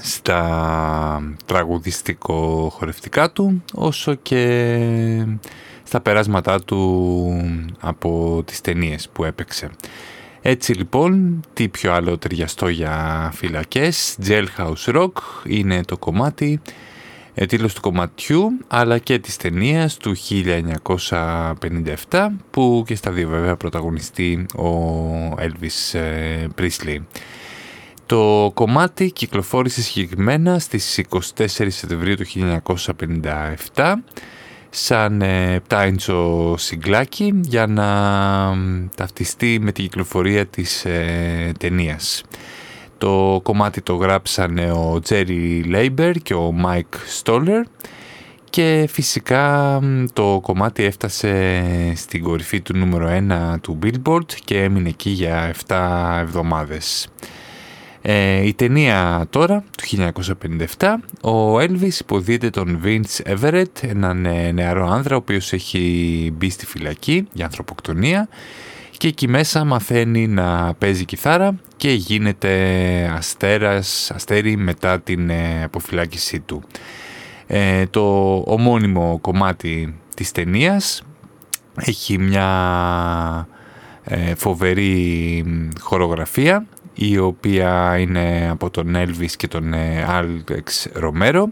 στα τραγουδιστικό-χορευτικά του, όσο και στα περάσματά του από τις ταινίες που έπαιξε. Έτσι λοιπόν, τι πιο άλλο ταιριαστό για φυλακές, Jailhouse Rock είναι το κομμάτι, ε, τίτλος του κομματιού, αλλά και της ταινίας του 1957, που και στα δύο βέβαια πρωταγωνιστεί ο Elvis ε, Presley. Το κομμάτι κυκλοφόρησε συγκεκριμένα στις 24 Σεπτεμβρίου του 1957 σαν 7ιντσο singleάκι για να ταυτιστεί με την κυκλοφορία της ε, ταινίας. Το κομμάτι το γράψανε ο Τζέρι Λέιμπερ και ο Μάικ Στόλερ και φυσικά το κομμάτι έφτασε στην κορυφή του νούμερο 1 του Billboard και έμεινε εκεί για 7 εβδομάδες. Ε, η ταινία τώρα, του 1957, ο Elvis υποδίεται τον Vince Everett, έναν ε, νεαρό άνδρα ο οποίος έχει μπει στη φυλακή για ανθρωποκτονία και εκεί μέσα μαθαίνει να παίζει κιθάρα και γίνεται αστέρας, αστέρι μετά την ε, αποφυλάκησή του. Ε, το ομώνυμο κομμάτι της ταινίας έχει μια ε, φοβερή χορογραφία η οποία είναι από τον Elvis και τον Άλεξ Ρομέρο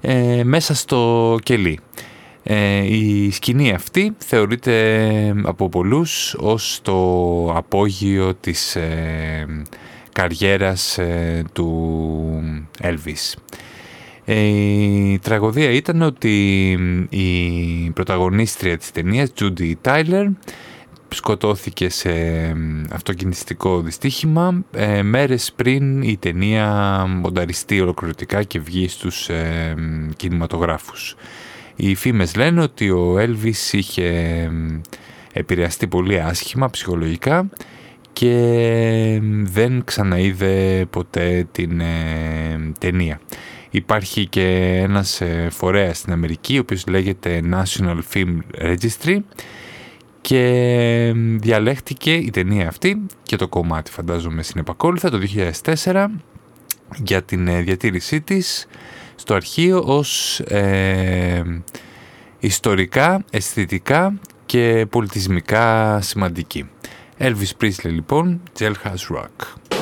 ε, μέσα στο κελί. Ε, η σκηνή αυτή θεωρείται από πολλούς ως το απόγειο της ε, καριέρας του Elvis. Η τραγωδία ήταν ότι η πρωταγωνίστρια της ταινίας, Judy Tyler, σκοτώθηκε σε αυτοκινηστικό δυστύχημα ε, μέρες πριν η ταινία μονταριστεί ολοκληρωτικά και βγει στους ε, κινηματογράφους. Οι φήμες λένε ότι ο Elvis είχε επηρεαστεί πολύ άσχημα ψυχολογικά και δεν ξαναείδε ποτέ την ε, ταινία. Υπάρχει και ένας ε, φορέας στην Αμερική, ο οποίος λέγεται National Film Registry και διαλέχτηκε η ταινία αυτή και το κομμάτι φαντάζομαι συνεπακόλουθα το 2004 για την ε, διατήρησή της στο αρχείο ως ε, ιστορικά, αισθητικά και πολιτισμικά σημαντική. Elvis Presley λοιπόν, Jailhouse Rock.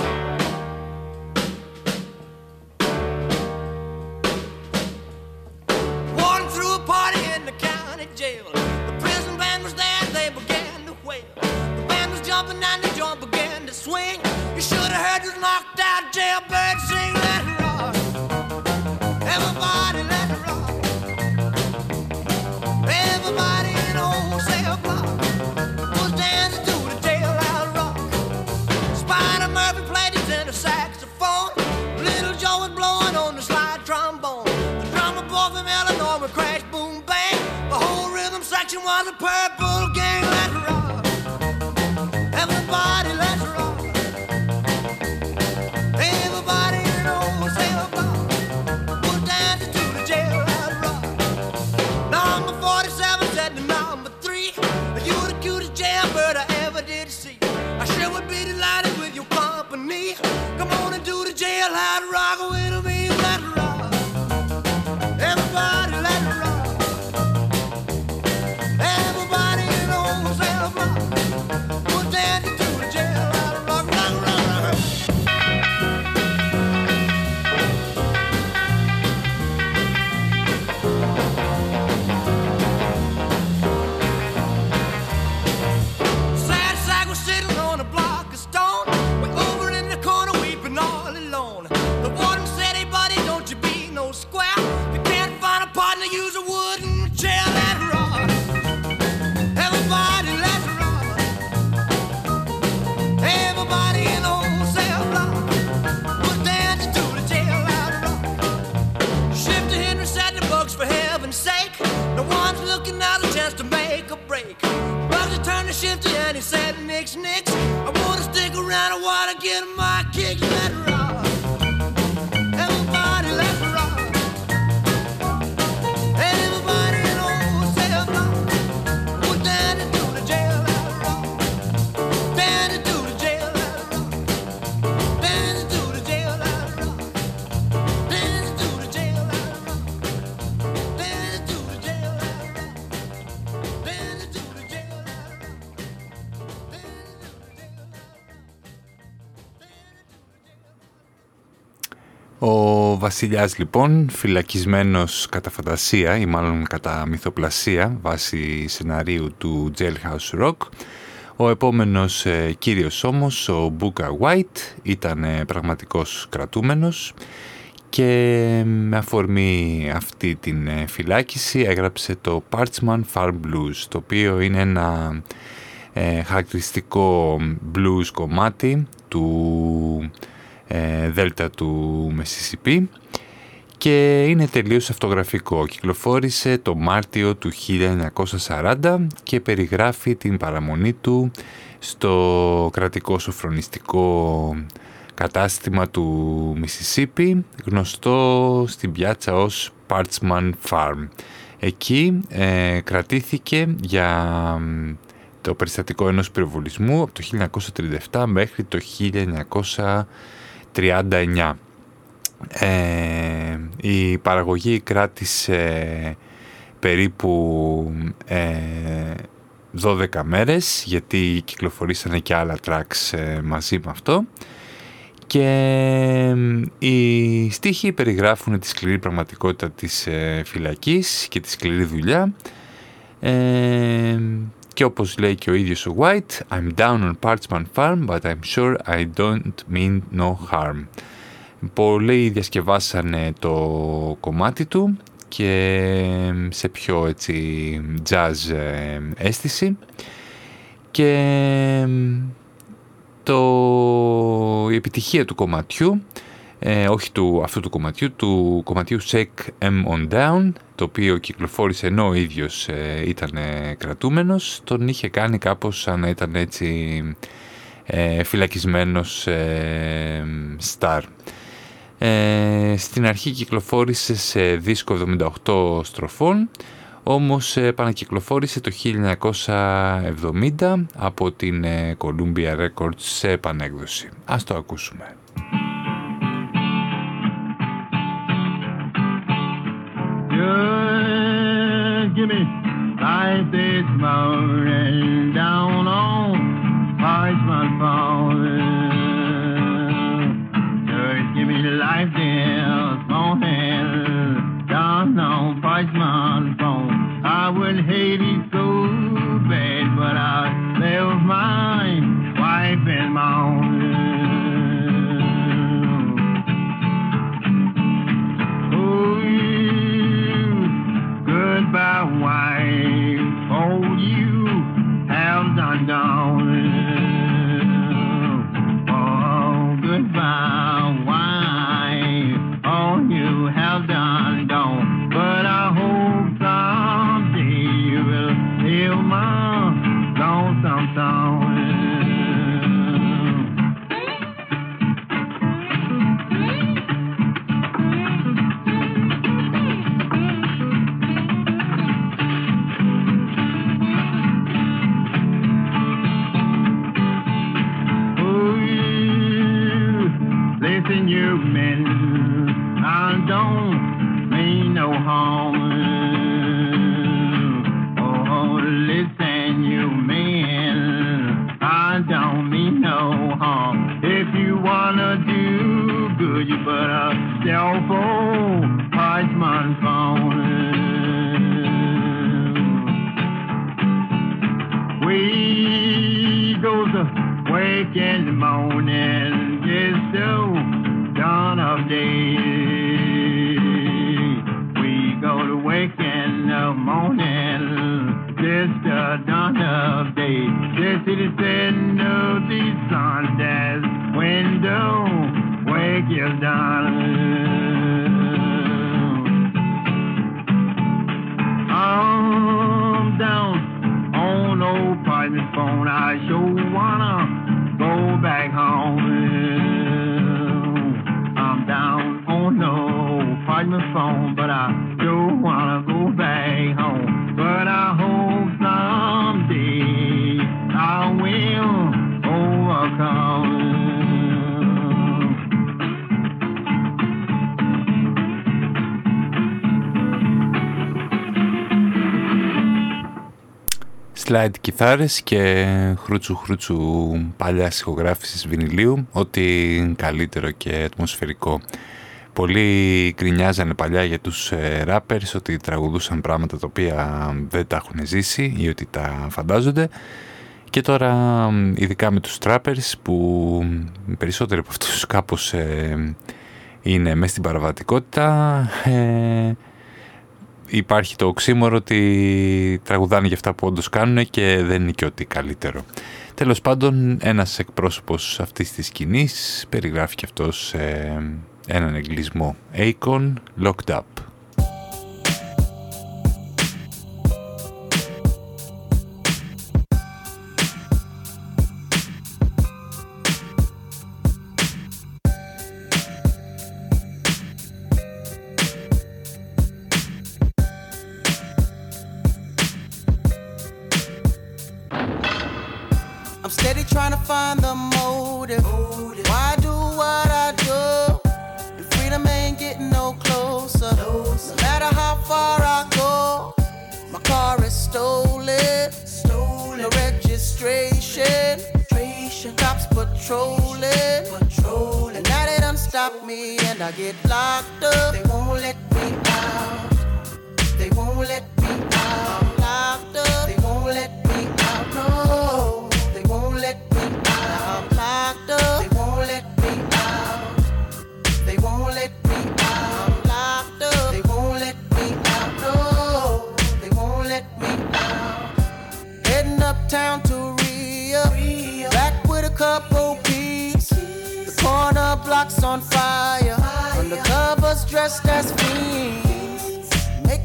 Section was a purple gang. Let's rock. Everybody, let's rock. Everybody in whole cell block was dancing to the jailhouse rock. Number 47 said to number three, You're the cutest jailbird I ever did see. I sure would be delighted with your company. Come on and do the jailhouse rock with snake βασιλιάς λοιπόν, φυλακισμένος κατά φαντασία ή μάλλον κατά μυθοπλασία βάσει σεναρίου του Jailhouse Rock. Ο επόμενος ε, κύριος όμως, ο Μπούκα White, ήταν ε, πραγματικός κρατούμενος και με αφορμή αυτή την ε, φυλάκιση έγραψε το Parchman Farm Blues, το οποίο είναι ένα ε, χαρακτηριστικό blues κομμάτι του ε, δέλτα του Μεσισιπή και είναι τελείως αυτογραφικό. Κυκλοφόρησε το Μάρτιο του 1940 και περιγράφει την παραμονή του στο κρατικό σοφρονιστικό κατάστημα του Μισισίπη, γνωστό στην πιάτσα ως Parchman Farm. Εκεί ε, κρατήθηκε για μ, το περιστατικό ενός πυροβολισμού από το 1937 μέχρι το 1939. Ε, η παραγωγή κράτησε περίπου ε, 12 μέρες γιατί κυκλοφορήσανε και άλλα tracks ε, μαζί με αυτό και οι στίχοι περιγράφουν τη σκληρή πραγματικότητα της ε, φυλακής και τη σκληρή δουλειά ε, και όπως λέει και ο ίδιος ο White I'm down on Parchman Farm but I'm sure I don't mean no harm. Πολλοί διασκευάσανε το κομμάτι του και σε πιο έτσι jazz ε, αίσθηση. Και το, η επιτυχία του κομματιού ε, όχι του αυτού του κομματιού, του κομματιού Shake M On Down, το οποίο κυκλοφόρησε ενώ ο ίδιος ε, ήταν κρατούμενος, τον είχε κάνει κάπως σαν να ήταν έτσι ε, φυλακισμένος ε, star. Ε, στην αρχή κυκλοφόρησε σε δίσκο 78 στροφών, όμως επανακυκλοφόρησε το 1970 από την ε, Columbia Records σε επανέκδοση. Ας το ακούσουμε. Just give me life this morning down on Parchment Farm. Just give me life this morning down on Parchment Farm. I would hate it so bad, but I left my wife and my Oh, goodbye, wife. Oh, you have done done. Oh, goodbye, wife. Oh, you have done done. But I hope someday you will hear my lonesome song. Κιθάρες και χρούτσου χρούτσου παλιά ηχογράφησης βινιλίου, ό,τι καλύτερο και ατμοσφαιρικό. Πολλοί γκρινιάζανε παλιά για τους ε, rappers ότι τραγουδούσαν πράγματα τα οποία δεν τα έχουν ζήσει ή ότι τα φαντάζονται και τώρα ειδικά με τους trappers που περισσότεροι από αυτούς κάπως ε, είναι μέσα στην παραβατικότητα ε, υπάρχει το οξύμορο ότι τραγουδάνε για αυτά που όντως κάνουν και δεν είναι και ό,τι καλύτερο. Τέλος πάντων, ένας εκπρόσωπος αυτής της σκηνής περιγράφει και αυτός ε, έναν εγκλισμό. Acon Locked Up. Patrolling. Patrolling. And now they done stop me and I get locked up. They won't let me out. They won't let me out. I'm locked up. They won't let me out. No.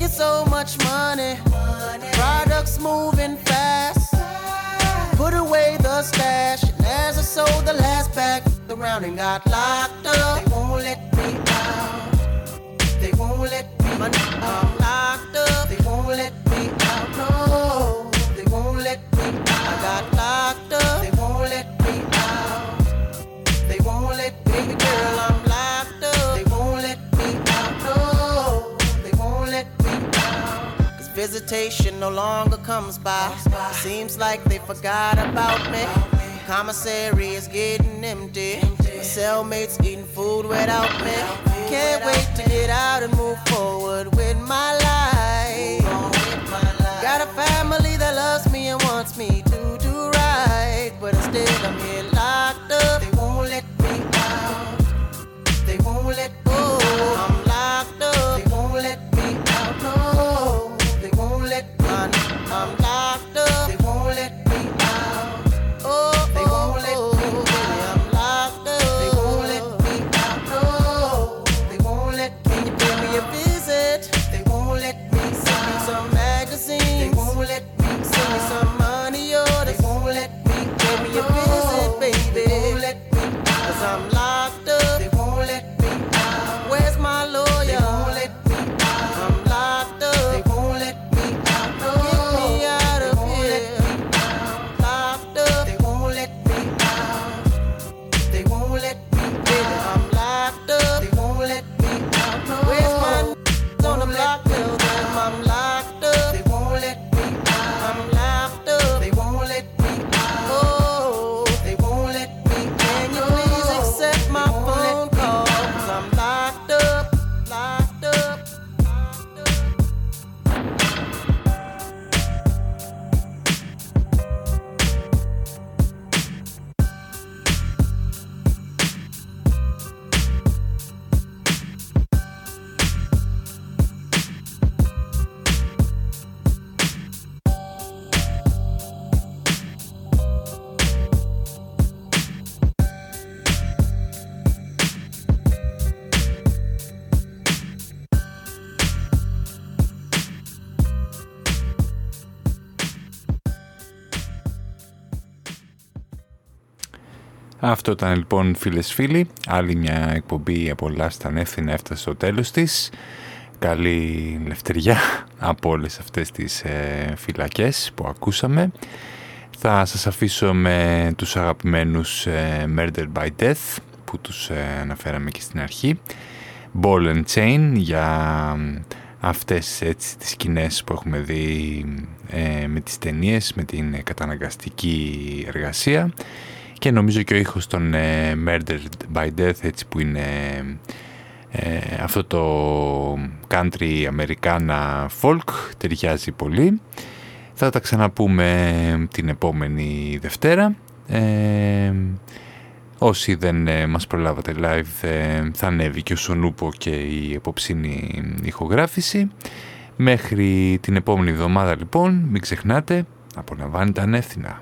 Making so much money. Products moving fast. Put away the stash. And as I sold the last bag around and got locked up. They won't let me out. They won't let me out. Locked up. They won't let visitation no longer comes by. Seems like they forgot about me. Commissary is getting empty. My cellmates eating food without me. Can't wait to get out and move forward with my life. Got a family that loves me and wants me to do right. But instead, I'm here locked up. They won't let me out. They won't let Αυτό ήταν λοιπόν φίλες φίλοι, άλλη μια εκπομπή από όλα στα ανεύθυνα έφτασε στο τέλος της. Καλή λευτεριά από όλες αυτές τις ε, φυλακές που ακούσαμε. Θα σας αφήσω με τους αγαπημένους ε, Murder by Death που τους ε, αναφέραμε και στην αρχή. Ball and Chain για αυτές έτσι τις σκηνές που έχουμε δει ε, με τις ταινίες, με την καταναγκαστική εργασία και νομίζω και ο ήχος των ε, Murdered by Death έτσι που είναι ε, αυτό το country αμερικάνα folk ταιριάζει πολύ. Θα τα ξαναπούμε την επόμενη Δευτέρα. Ε, όσοι δεν ε, μας προλάβατε live ε, θα ανέβει και ο Σονούπο και η επόψινη ηχογράφηση. Μέχρι την επόμενη εβδομάδα λοιπόν μην ξεχνάτε απολαμβάνετε ανεύθυνα